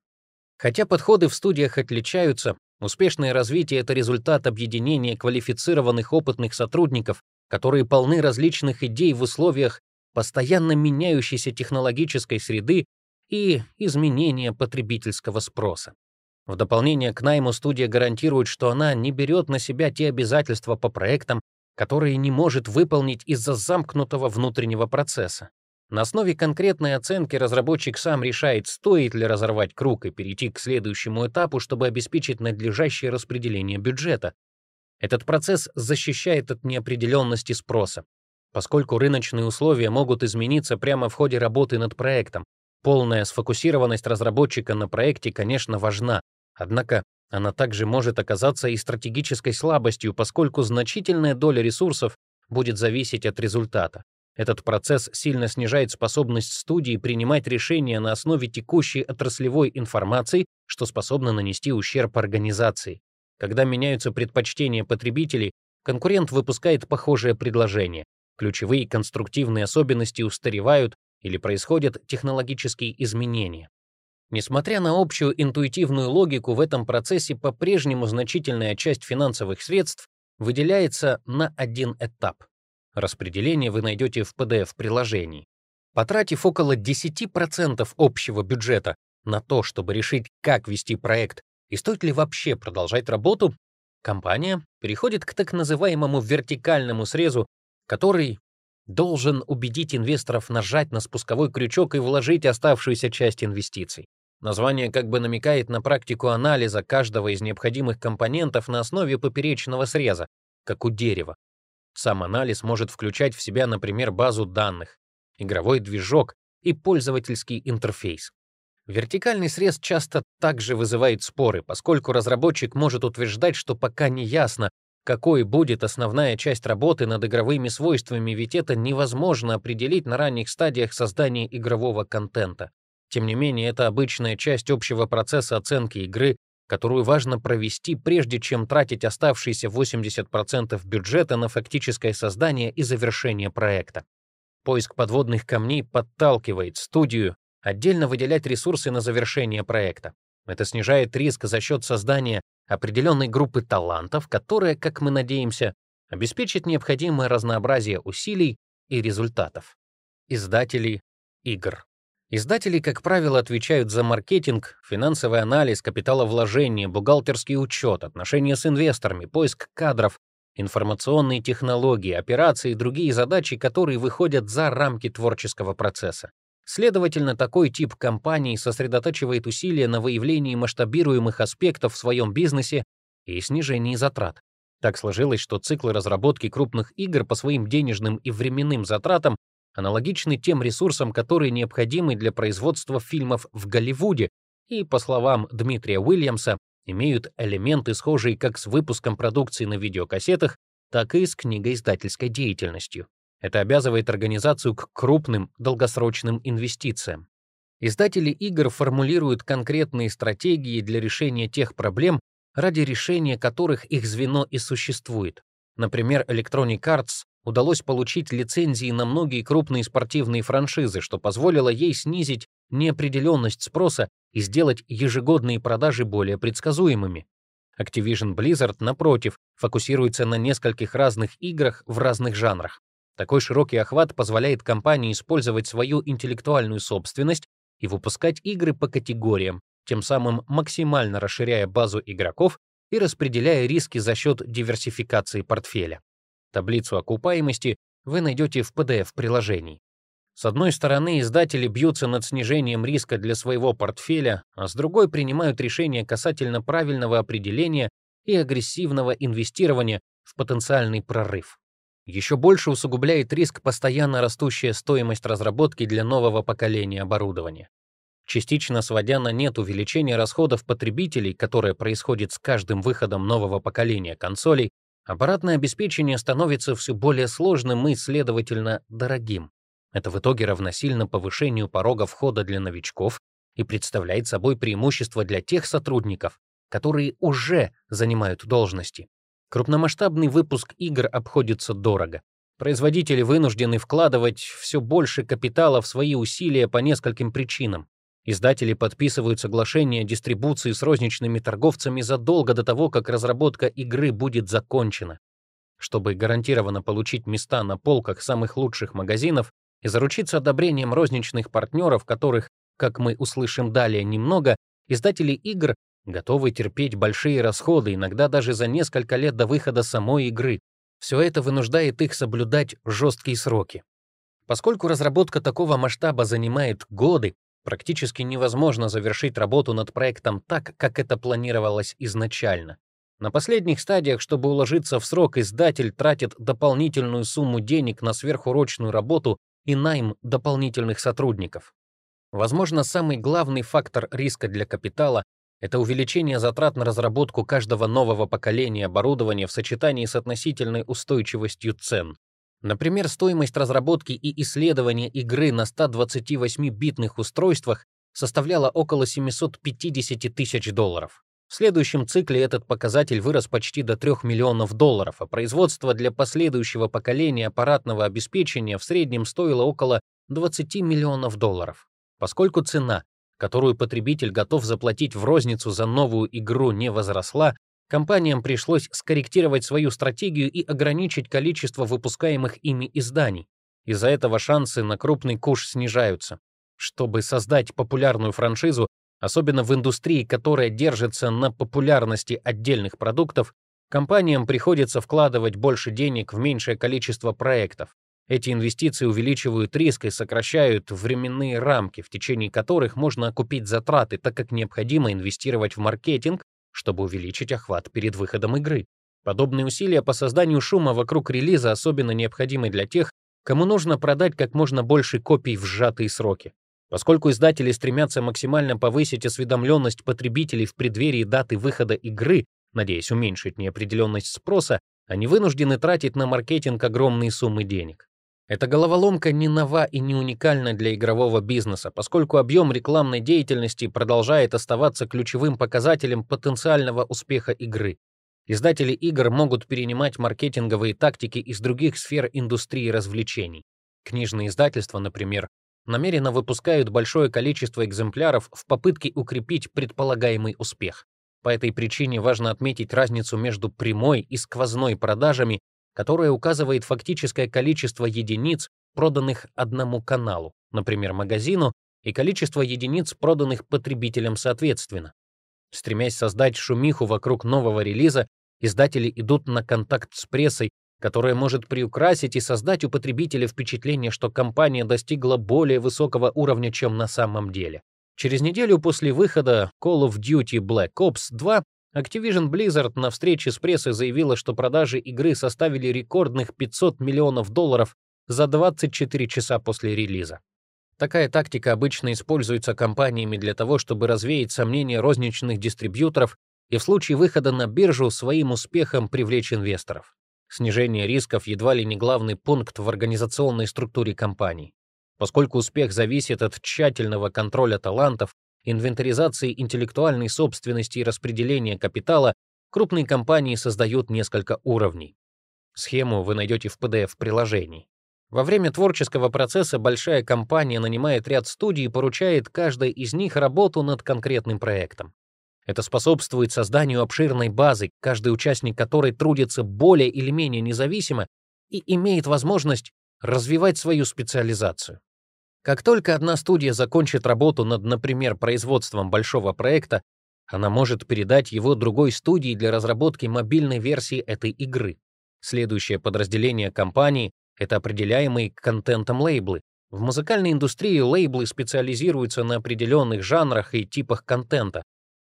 Хотя подходы в студиях отличаются, успешное развитие — это результат объединения квалифицированных опытных сотрудников, которые полны различных идей в условиях постоянно меняющейся технологической среды и изменения потребительского спроса. В дополнение к найму студия гарантирует, что она не берет на себя те обязательства по проектам, которые не может выполнить из-за замкнутого внутреннего процесса. На основе конкретной оценки разработчик сам решает, стоит ли разорвать круг и перейти к следующему этапу, чтобы обеспечить надлежащее распределение бюджета. Этот процесс защищает от неопределенности спроса, поскольку рыночные условия могут измениться прямо в ходе работы над проектом. Полная сфокусированность разработчика на проекте, конечно, важна, однако она также может оказаться и стратегической слабостью, поскольку значительная доля ресурсов будет зависеть от результата. Этот процесс сильно снижает способность студии принимать решения на основе текущей отраслевой информации, что способно нанести ущерб организации. Когда меняются предпочтения потребителей, конкурент выпускает похожее предложение. Ключевые конструктивные особенности устаревают или происходят технологические изменения. Несмотря на общую интуитивную логику, в этом процессе по-прежнему значительная часть финансовых средств выделяется на один этап. Распределение вы найдете в PDF-приложении. Потратив около 10% общего бюджета на то, чтобы решить, как вести проект и стоит ли вообще продолжать работу, компания переходит к так называемому вертикальному срезу, который должен убедить инвесторов нажать на спусковой крючок и вложить оставшуюся часть инвестиций. Название как бы намекает на практику анализа каждого из необходимых компонентов на основе поперечного среза, как у дерева. Сам анализ может включать в себя, например, базу данных, игровой движок и пользовательский интерфейс. Вертикальный срез часто также вызывает споры, поскольку разработчик может утверждать, что пока не ясно, какой будет основная часть работы над игровыми свойствами, ведь это невозможно определить на ранних стадиях создания игрового контента. Тем не менее, это обычная часть общего процесса оценки игры, которую важно провести, прежде чем тратить оставшиеся 80% бюджета на фактическое создание и завершение проекта. Поиск подводных камней подталкивает студию отдельно выделять ресурсы на завершение проекта. Это снижает риск за счет создания определенной группы талантов, которая, как мы надеемся, обеспечит необходимое разнообразие усилий и результатов. Издатели игр. Издатели, как правило, отвечают за маркетинг, финансовый анализ, капиталовложение, бухгалтерский учет, отношения с инвесторами, поиск кадров, информационные технологии, операции и другие задачи, которые выходят за рамки творческого процесса. Следовательно, такой тип компаний сосредотачивает усилия на выявлении масштабируемых аспектов в своем бизнесе и снижении затрат. Так сложилось, что циклы разработки крупных игр по своим денежным и временным затратам аналогичны тем ресурсам, которые необходимы для производства фильмов в Голливуде и, по словам Дмитрия Уильямса, имеют элементы, схожие как с выпуском продукции на видеокассетах, так и с книгоиздательской деятельностью. Это обязывает организацию к крупным долгосрочным инвестициям. Издатели игр формулируют конкретные стратегии для решения тех проблем, ради решения которых их звено и существует. Например, Electronic Arts удалось получить лицензии на многие крупные спортивные франшизы, что позволило ей снизить неопределенность спроса и сделать ежегодные продажи более предсказуемыми. Activision Blizzard, напротив, фокусируется на нескольких разных играх в разных жанрах. Такой широкий охват позволяет компании использовать свою интеллектуальную собственность и выпускать игры по категориям, тем самым максимально расширяя базу игроков и распределяя риски за счет диверсификации портфеля. Таблицу окупаемости вы найдете в PDF-приложении. С одной стороны, издатели бьются над снижением риска для своего портфеля, а с другой принимают решения касательно правильного определения и агрессивного инвестирования в потенциальный прорыв. Еще больше усугубляет риск постоянно растущая стоимость разработки для нового поколения оборудования. Частично сводя на нет увеличение расходов потребителей, которое происходит с каждым выходом нового поколения консолей, аппаратное обеспечение становится все более сложным и, следовательно, дорогим. Это в итоге равносильно повышению порога входа для новичков и представляет собой преимущество для тех сотрудников, которые уже занимают должности. Крупномасштабный выпуск игр обходится дорого. Производители вынуждены вкладывать все больше капитала в свои усилия по нескольким причинам. Издатели подписывают соглашения дистрибуции с розничными торговцами задолго до того, как разработка игры будет закончена. Чтобы гарантированно получить места на полках самых лучших магазинов и заручиться одобрением розничных партнеров, которых, как мы услышим далее, немного, издатели игр готовы терпеть большие расходы, иногда даже за несколько лет до выхода самой игры. Все это вынуждает их соблюдать жесткие сроки. Поскольку разработка такого масштаба занимает годы, практически невозможно завершить работу над проектом так, как это планировалось изначально. На последних стадиях, чтобы уложиться в срок, издатель тратит дополнительную сумму денег на сверхурочную работу и найм дополнительных сотрудников. Возможно, самый главный фактор риска для капитала это увеличение затрат на разработку каждого нового поколения оборудования в сочетании с относительной устойчивостью цен. Например, стоимость разработки и исследования игры на 128-битных устройствах составляла около 750 тысяч долларов. В следующем цикле этот показатель вырос почти до 3 миллионов долларов, а производство для последующего поколения аппаратного обеспечения в среднем стоило около 20 миллионов долларов. Поскольку цена которую потребитель готов заплатить в розницу за новую игру, не возросла, компаниям пришлось скорректировать свою стратегию и ограничить количество выпускаемых ими изданий. Из-за этого шансы на крупный куш снижаются. Чтобы создать популярную франшизу, особенно в индустрии, которая держится на популярности отдельных продуктов, компаниям приходится вкладывать больше денег в меньшее количество проектов. Эти инвестиции увеличивают риск и сокращают временные рамки, в течение которых можно окупить затраты, так как необходимо инвестировать в маркетинг, чтобы увеличить охват перед выходом игры. Подобные усилия по созданию шума вокруг релиза особенно необходимы для тех, кому нужно продать как можно больше копий в сжатые сроки. Поскольку издатели стремятся максимально повысить осведомленность потребителей в преддверии даты выхода игры, надеясь уменьшить неопределенность спроса, они вынуждены тратить на маркетинг огромные суммы денег. Эта головоломка не нова и не уникальна для игрового бизнеса, поскольку объем рекламной деятельности продолжает оставаться ключевым показателем потенциального успеха игры. Издатели игр могут перенимать маркетинговые тактики из других сфер индустрии развлечений. Книжные издательства, например, намеренно выпускают большое количество экземпляров в попытке укрепить предполагаемый успех. По этой причине важно отметить разницу между прямой и сквозной продажами которое указывает фактическое количество единиц, проданных одному каналу, например, магазину, и количество единиц, проданных потребителям соответственно. Стремясь создать шумиху вокруг нового релиза, издатели идут на контакт с прессой, которая может приукрасить и создать у потребителя впечатление, что компания достигла более высокого уровня, чем на самом деле. Через неделю после выхода Call of Duty Black Ops 2 Activision Blizzard на встрече с прессой заявила, что продажи игры составили рекордных 500 миллионов долларов за 24 часа после релиза. Такая тактика обычно используется компаниями для того, чтобы развеять сомнения розничных дистрибьюторов и в случае выхода на биржу своим успехом привлечь инвесторов. Снижение рисков едва ли не главный пункт в организационной структуре компаний. Поскольку успех зависит от тщательного контроля талантов, инвентаризации интеллектуальной собственности и распределения капитала, крупные компании создают несколько уровней. Схему вы найдете в PDF-приложении. Во время творческого процесса большая компания нанимает ряд студий и поручает каждой из них работу над конкретным проектом. Это способствует созданию обширной базы, каждый участник которой трудится более или менее независимо и имеет возможность развивать свою специализацию. Как только одна студия закончит работу над, например, производством большого проекта, она может передать его другой студии для разработки мобильной версии этой игры. Следующее подразделение компании это определяемые контентом лейблы. В музыкальной индустрии лейблы специализируются на определенных жанрах и типах контента.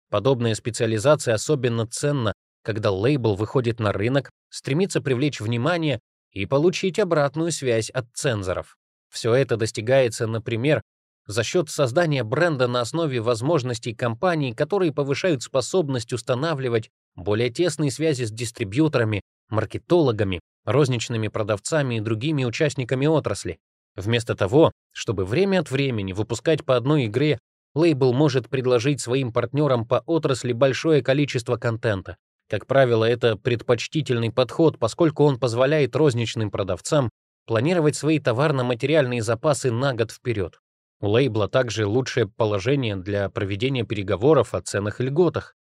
Подобная специализация особенно ценна, когда лейбл выходит на рынок, стремится привлечь внимание и получить обратную связь от цензоров. Все это достигается, например, за счет создания бренда на основе возможностей компаний, которые повышают способность устанавливать более тесные связи с дистрибьюторами, маркетологами, розничными продавцами и другими участниками отрасли. Вместо того, чтобы время от времени выпускать по одной игре, лейбл может предложить своим партнерам по отрасли большое количество контента. Как правило, это предпочтительный подход, поскольку он позволяет розничным продавцам планировать свои товарно-материальные запасы на год вперед. У лейбла также лучшее положение для проведения переговоров о ценах и льготах.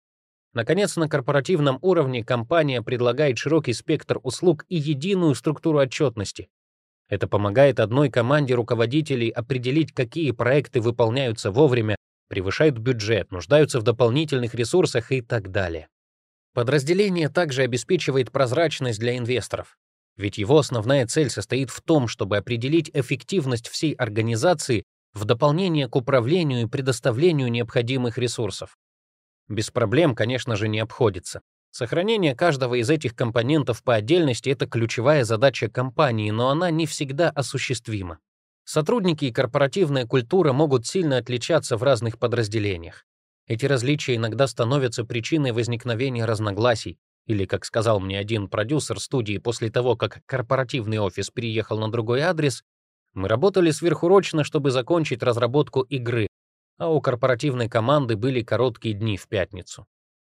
Наконец, на корпоративном уровне компания предлагает широкий спектр услуг и единую структуру отчетности. Это помогает одной команде руководителей определить, какие проекты выполняются вовремя, превышают бюджет, нуждаются в дополнительных ресурсах и так далее. Подразделение также обеспечивает прозрачность для инвесторов, ведь его основная цель состоит в том, чтобы определить эффективность всей организации в дополнение к управлению и предоставлению необходимых ресурсов. Без проблем, конечно же, не обходится. Сохранение каждого из этих компонентов по отдельности — это ключевая задача компании, но она не всегда осуществима. Сотрудники и корпоративная культура могут сильно отличаться в разных подразделениях. Эти различия иногда становятся причиной возникновения разногласий, или, как сказал мне один продюсер студии после того, как корпоративный офис переехал на другой адрес, мы работали сверхурочно, чтобы закончить разработку игры, а у корпоративной команды были короткие дни в пятницу.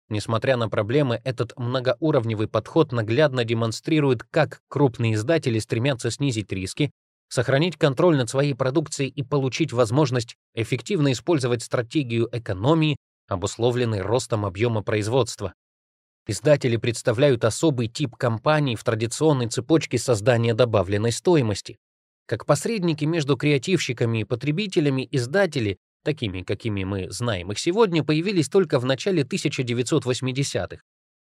Несмотря на проблемы, этот многоуровневый подход наглядно демонстрирует, как крупные издатели стремятся снизить риски, сохранить контроль над своей продукцией и получить возможность эффективно использовать стратегию экономии, обусловленной ростом объема производства. Издатели представляют особый тип компаний в традиционной цепочке создания добавленной стоимости. Как посредники между креативщиками и потребителями, издатели такими, какими мы знаем их сегодня, появились только в начале 1980-х.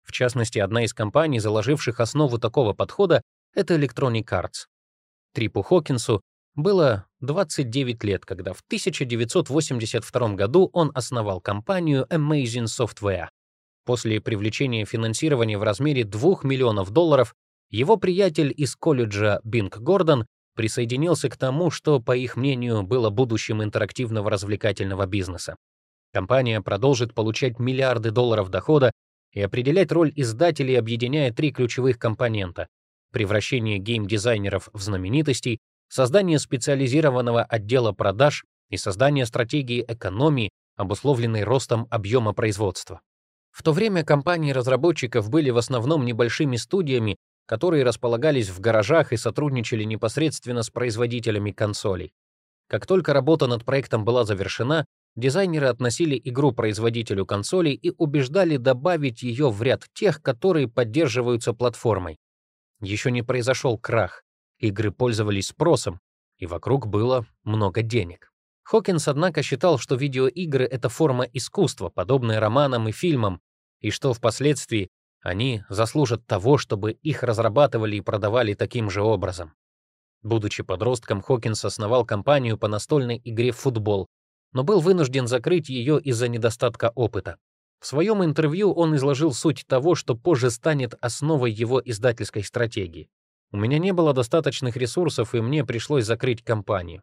В частности, одна из компаний, заложивших основу такого подхода, это Electronic Arts. Трипу Хокинсу было 29 лет, когда в 1982 году он основал компанию Amazing Software. После привлечения финансирования в размере 2 миллионов долларов его приятель из колледжа Бинг Гордон присоединился к тому, что, по их мнению, было будущим интерактивного развлекательного бизнеса. Компания продолжит получать миллиарды долларов дохода и определять роль издателей, объединяя три ключевых компонента — превращение гейм-дизайнеров в знаменитостей, создание специализированного отдела продаж и создание стратегии экономии, обусловленной ростом объема производства. В то время компании разработчиков были в основном небольшими студиями, которые располагались в гаражах и сотрудничали непосредственно с производителями консолей. Как только работа над проектом была завершена, дизайнеры относили игру производителю консолей и убеждали добавить ее в ряд тех, которые поддерживаются платформой. Еще не произошел крах, игры пользовались спросом, и вокруг было много денег. Хокинс, однако, считал, что видеоигры — это форма искусства, подобная романам и фильмам, и что впоследствии они заслужат того, чтобы их разрабатывали и продавали таким же образом. Будучи подростком, Хокинс основал компанию по настольной игре в футбол, но был вынужден закрыть ее из-за недостатка опыта. В своем интервью он изложил суть того, что позже станет основой его издательской стратегии. У меня не было достаточных ресурсов, и мне пришлось закрыть компанию.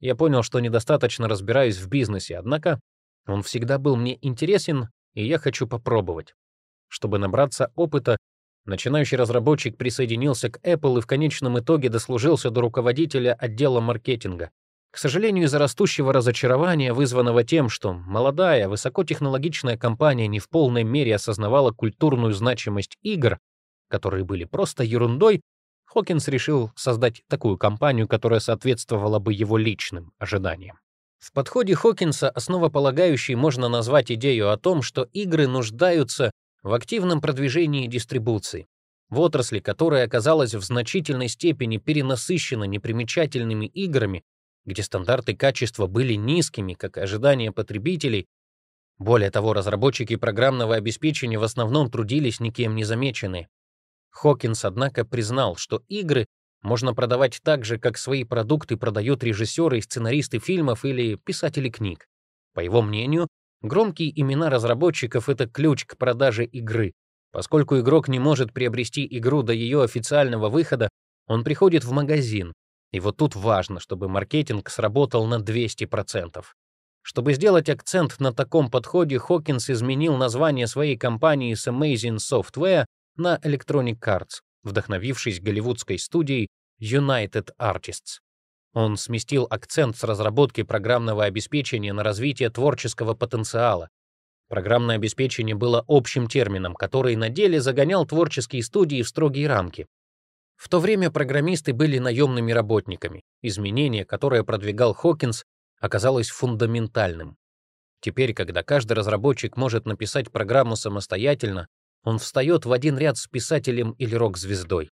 Я понял, что недостаточно разбираюсь в бизнесе, однако он всегда был мне интересен, и я хочу попробовать. Чтобы набраться опыта, начинающий разработчик присоединился к Apple и в конечном итоге дослужился до руководителя отдела маркетинга. К сожалению, из-за растущего разочарования, вызванного тем, что молодая, высокотехнологичная компания не в полной мере осознавала культурную значимость игр, которые были просто ерундой, Хокинс решил создать такую компанию, которая соответствовала бы его личным ожиданиям. В подходе Хокинса основополагающей можно назвать идею о том, что игры нуждаются в активном продвижении и дистрибуции. В отрасли, которая оказалась в значительной степени перенасыщена непримечательными играми, где стандарты качества были низкими, как ожидания потребителей, более того, разработчики программного обеспечения в основном трудились никем не замеченные. Хокинс, однако, признал, что игры можно продавать так же, как свои продукты продают режиссеры и сценаристы фильмов или писатели книг. По его мнению, громкие имена разработчиков — это ключ к продаже игры. Поскольку игрок не может приобрести игру до ее официального выхода, он приходит в магазин. И вот тут важно, чтобы маркетинг сработал на 200%. Чтобы сделать акцент на таком подходе, Хокинс изменил название своей компании с Amazing Software на Electronic Arts, вдохновившись голливудской студией United Artists. Он сместил акцент с разработки программного обеспечения на развитие творческого потенциала. Программное обеспечение было общим термином, который на деле загонял творческие студии в строгие рамки. В то время программисты были наемными работниками. Изменение, которое продвигал Хокинс, оказалось фундаментальным. Теперь, когда каждый разработчик может написать программу самостоятельно, он встает в один ряд с писателем или рок-звездой.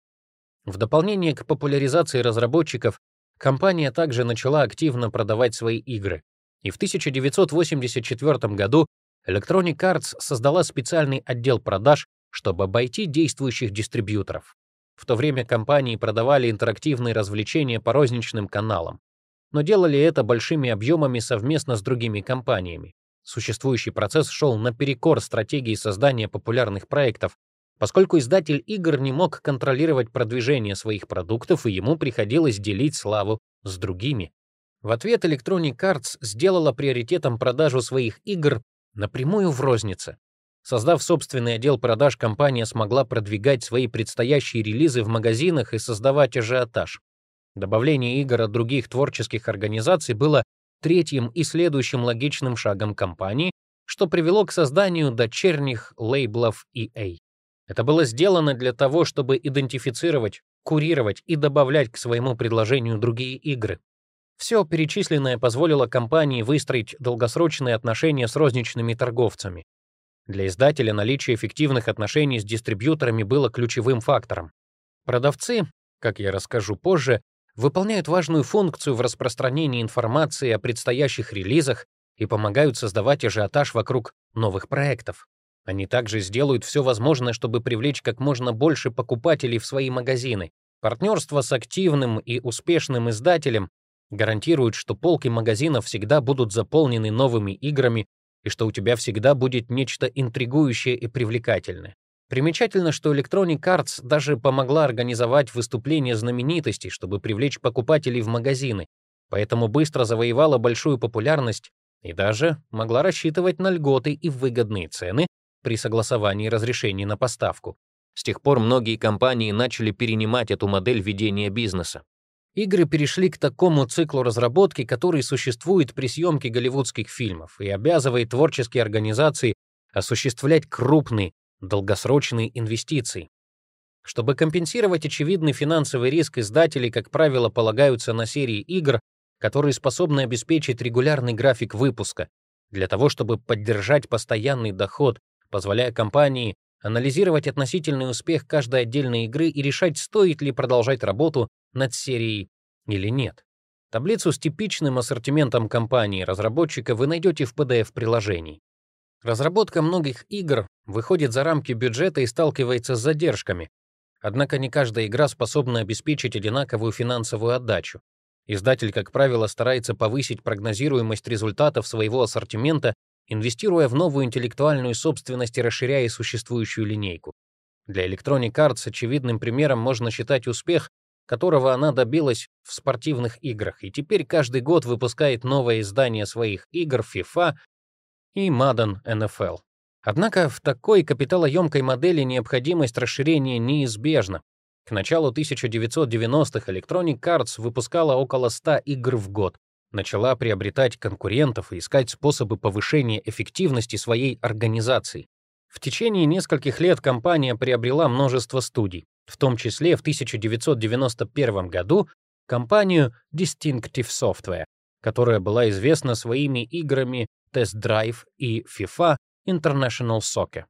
В дополнение к популяризации разработчиков, компания также начала активно продавать свои игры. И в 1984 году Electronic Arts создала специальный отдел продаж, чтобы обойти действующих дистрибьюторов. В то время компании продавали интерактивные развлечения по розничным каналам, но делали это большими объемами совместно с другими компаниями. Существующий процесс шел наперекор стратегии создания популярных проектов, поскольку издатель игр не мог контролировать продвижение своих продуктов, и ему приходилось делить славу с другими. В ответ Electronic Arts сделала приоритетом продажу своих игр напрямую в рознице. Создав собственный отдел продаж, компания смогла продвигать свои предстоящие релизы в магазинах и создавать ажиотаж. Добавление игр от других творческих организаций было третьим и следующим логичным шагом компании, что привело к созданию дочерних лейблов EA. Это было сделано для того, чтобы идентифицировать, курировать и добавлять к своему предложению другие игры. Все перечисленное позволило компании выстроить долгосрочные отношения с розничными торговцами. Для издателя наличие эффективных отношений с дистрибьюторами было ключевым фактором. Продавцы, как я расскажу позже, выполняют важную функцию в распространении информации о предстоящих релизах и помогают создавать ажиотаж вокруг новых проектов. Они также сделают все возможное, чтобы привлечь как можно больше покупателей в свои магазины. Партнерство с активным и успешным издателем гарантирует, что полки магазинов всегда будут заполнены новыми играми и что у тебя всегда будет нечто интригующее и привлекательное. Примечательно, что Electronic Arts даже помогла организовать выступления знаменитостей, чтобы привлечь покупателей в магазины, поэтому быстро завоевала большую популярность и даже могла рассчитывать на льготы и выгодные цены при согласовании разрешений на поставку. С тех пор многие компании начали перенимать эту модель ведения бизнеса. Игры перешли к такому циклу разработки, который существует при съемке голливудских фильмов и обязывает творческие организации осуществлять крупные, долгосрочные инвестиции. Чтобы компенсировать очевидный финансовый риск, издатели, как правило, полагаются на серии игр, которые способны обеспечить регулярный график выпуска, для того, чтобы поддержать постоянный доход, позволяя компании анализировать относительный успех каждой отдельной игры и решать, стоит ли продолжать работу над серией или нет. Таблицу с типичным ассортиментом компании-разработчика вы найдете в PDF-приложении. Разработка многих игр выходит за рамки бюджета и сталкивается с задержками. Однако не каждая игра способна обеспечить одинаковую финансовую отдачу. Издатель, как правило, старается повысить прогнозируемость результатов своего ассортимента, инвестируя в новую интеллектуальную собственность и расширяя существующую линейку. Для Electronic Arts очевидным примером можно считать успех, которого она добилась в спортивных играх, и теперь каждый год выпускает новое издание своих игр FIFA и Madden NFL. Однако в такой капиталоемкой модели необходимость расширения неизбежна. К началу 1990-х Electronic Arts выпускала около 100 игр в год, начала приобретать конкурентов и искать способы повышения эффективности своей организации. В течение нескольких лет компания приобрела множество студий, в том числе в 1991 году компанию Distinctive Software, которая была известна своими играми Test Drive и FIFA International Soccer.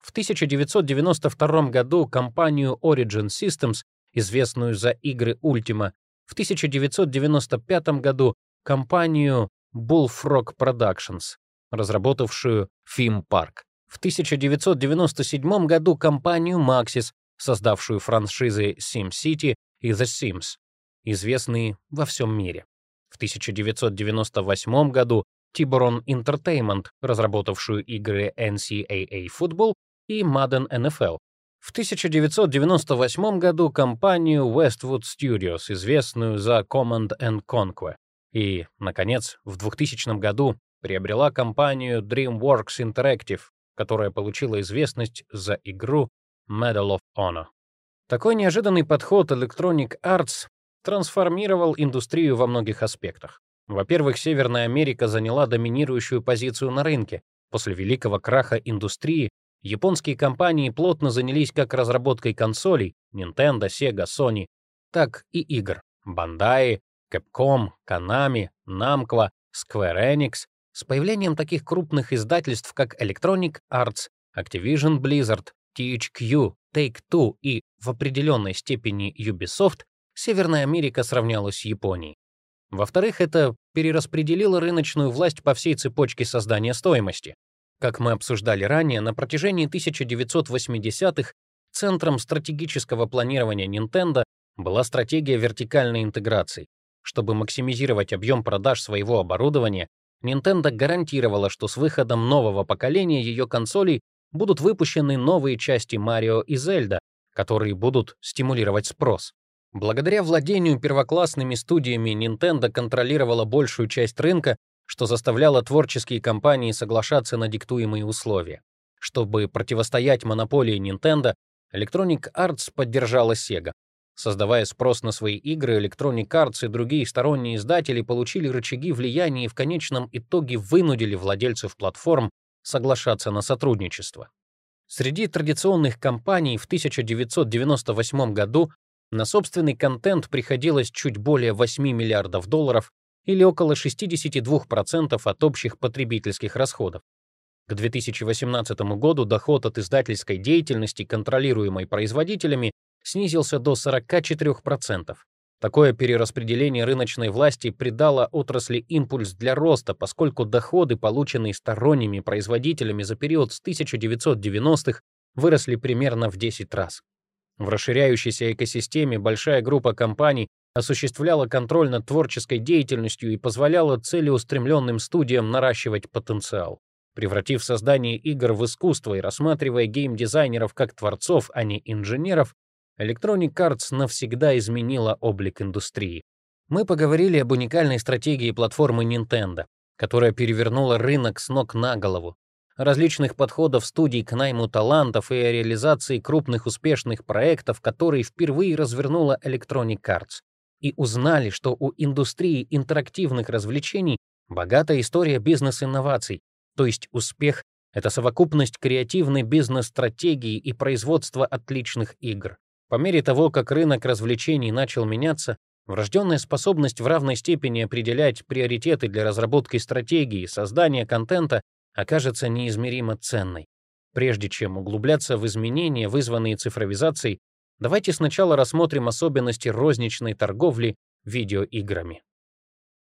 В 1992 году компанию Origin Systems, известную за игры Ultima, в 1995 году компанию Bullfrog Productions, разработавшую Theme Park. В 1997 году компанию Maxis, создавшую франшизы SimCity и The Sims, известные во всем мире. В 1998 году Tiburon Entertainment, разработавшую игры NCAA Football и Madden NFL. В 1998 году компанию Westwood Studios, известную за Command and Conquer. И, наконец, в 2000 году приобрела компанию DreamWorks Interactive, которая получила известность за игру Medal of Honor. Такой неожиданный подход Electronic Arts трансформировал индустрию во многих аспектах. Во-первых, Северная Америка заняла доминирующую позицию на рынке. После великого краха индустрии японские компании плотно занялись как разработкой консолей Nintendo, Sega, Sony, так и игр. Bandai, Capcom, Konami, Namco, Square Enix. С появлением таких крупных издательств, как Electronic Arts, Activision Blizzard, THQ, Take-Two и, в определенной степени, Ubisoft, Северная Америка сравнялась с Японией. Во-вторых, это перераспределило рыночную власть по всей цепочке создания стоимости. Как мы обсуждали ранее, на протяжении 1980-х центром стратегического планирования Nintendo была стратегия вертикальной интеграции. Чтобы максимизировать объем продаж своего оборудования, Nintendo гарантировала, что с выходом нового поколения ее консолей будут выпущены новые части Марио и Зельда, которые будут стимулировать спрос. Благодаря владению первоклассными студиями Nintendo контролировала большую часть рынка, что заставляло творческие компании соглашаться на диктуемые условия. Чтобы противостоять монополии Nintendo, Electronic Arts поддержала Sega. Создавая спрос на свои игры, Electronic Arts и другие сторонние издатели получили рычаги влияния и в конечном итоге вынудили владельцев платформ соглашаться на сотрудничество. Среди традиционных компаний в 1998 году на собственный контент приходилось чуть более 8 миллиардов долларов или около 62% от общих потребительских расходов. К 2018 году доход от издательской деятельности, контролируемой производителями, снизился до 44%. Такое перераспределение рыночной власти придало отрасли импульс для роста, поскольку доходы, полученные сторонними производителями за период с 1990-х, выросли примерно в 10 раз. В расширяющейся экосистеме большая группа компаний осуществляла контроль над творческой деятельностью и позволяла целеустремленным студиям наращивать потенциал. Превратив создание игр в искусство и рассматривая геймдизайнеров как творцов, а не инженеров, Electronic Arts навсегда изменила облик индустрии. Мы поговорили об уникальной стратегии платформы Nintendo, которая перевернула рынок с ног на голову, различных подходов студий к найму талантов и реализации крупных успешных проектов, которые впервые развернула Electronic Arts, и узнали, что у индустрии интерактивных развлечений богатая история бизнес-инноваций, то есть успех — это совокупность креативной бизнес-стратегии и производства отличных игр. По мере того, как рынок развлечений начал меняться, врожденная способность в равной степени определять приоритеты для разработки стратегии, создания контента окажется неизмеримо ценной. Прежде чем углубляться в изменения, вызванные цифровизацией, давайте сначала рассмотрим особенности розничной торговли видеоиграми.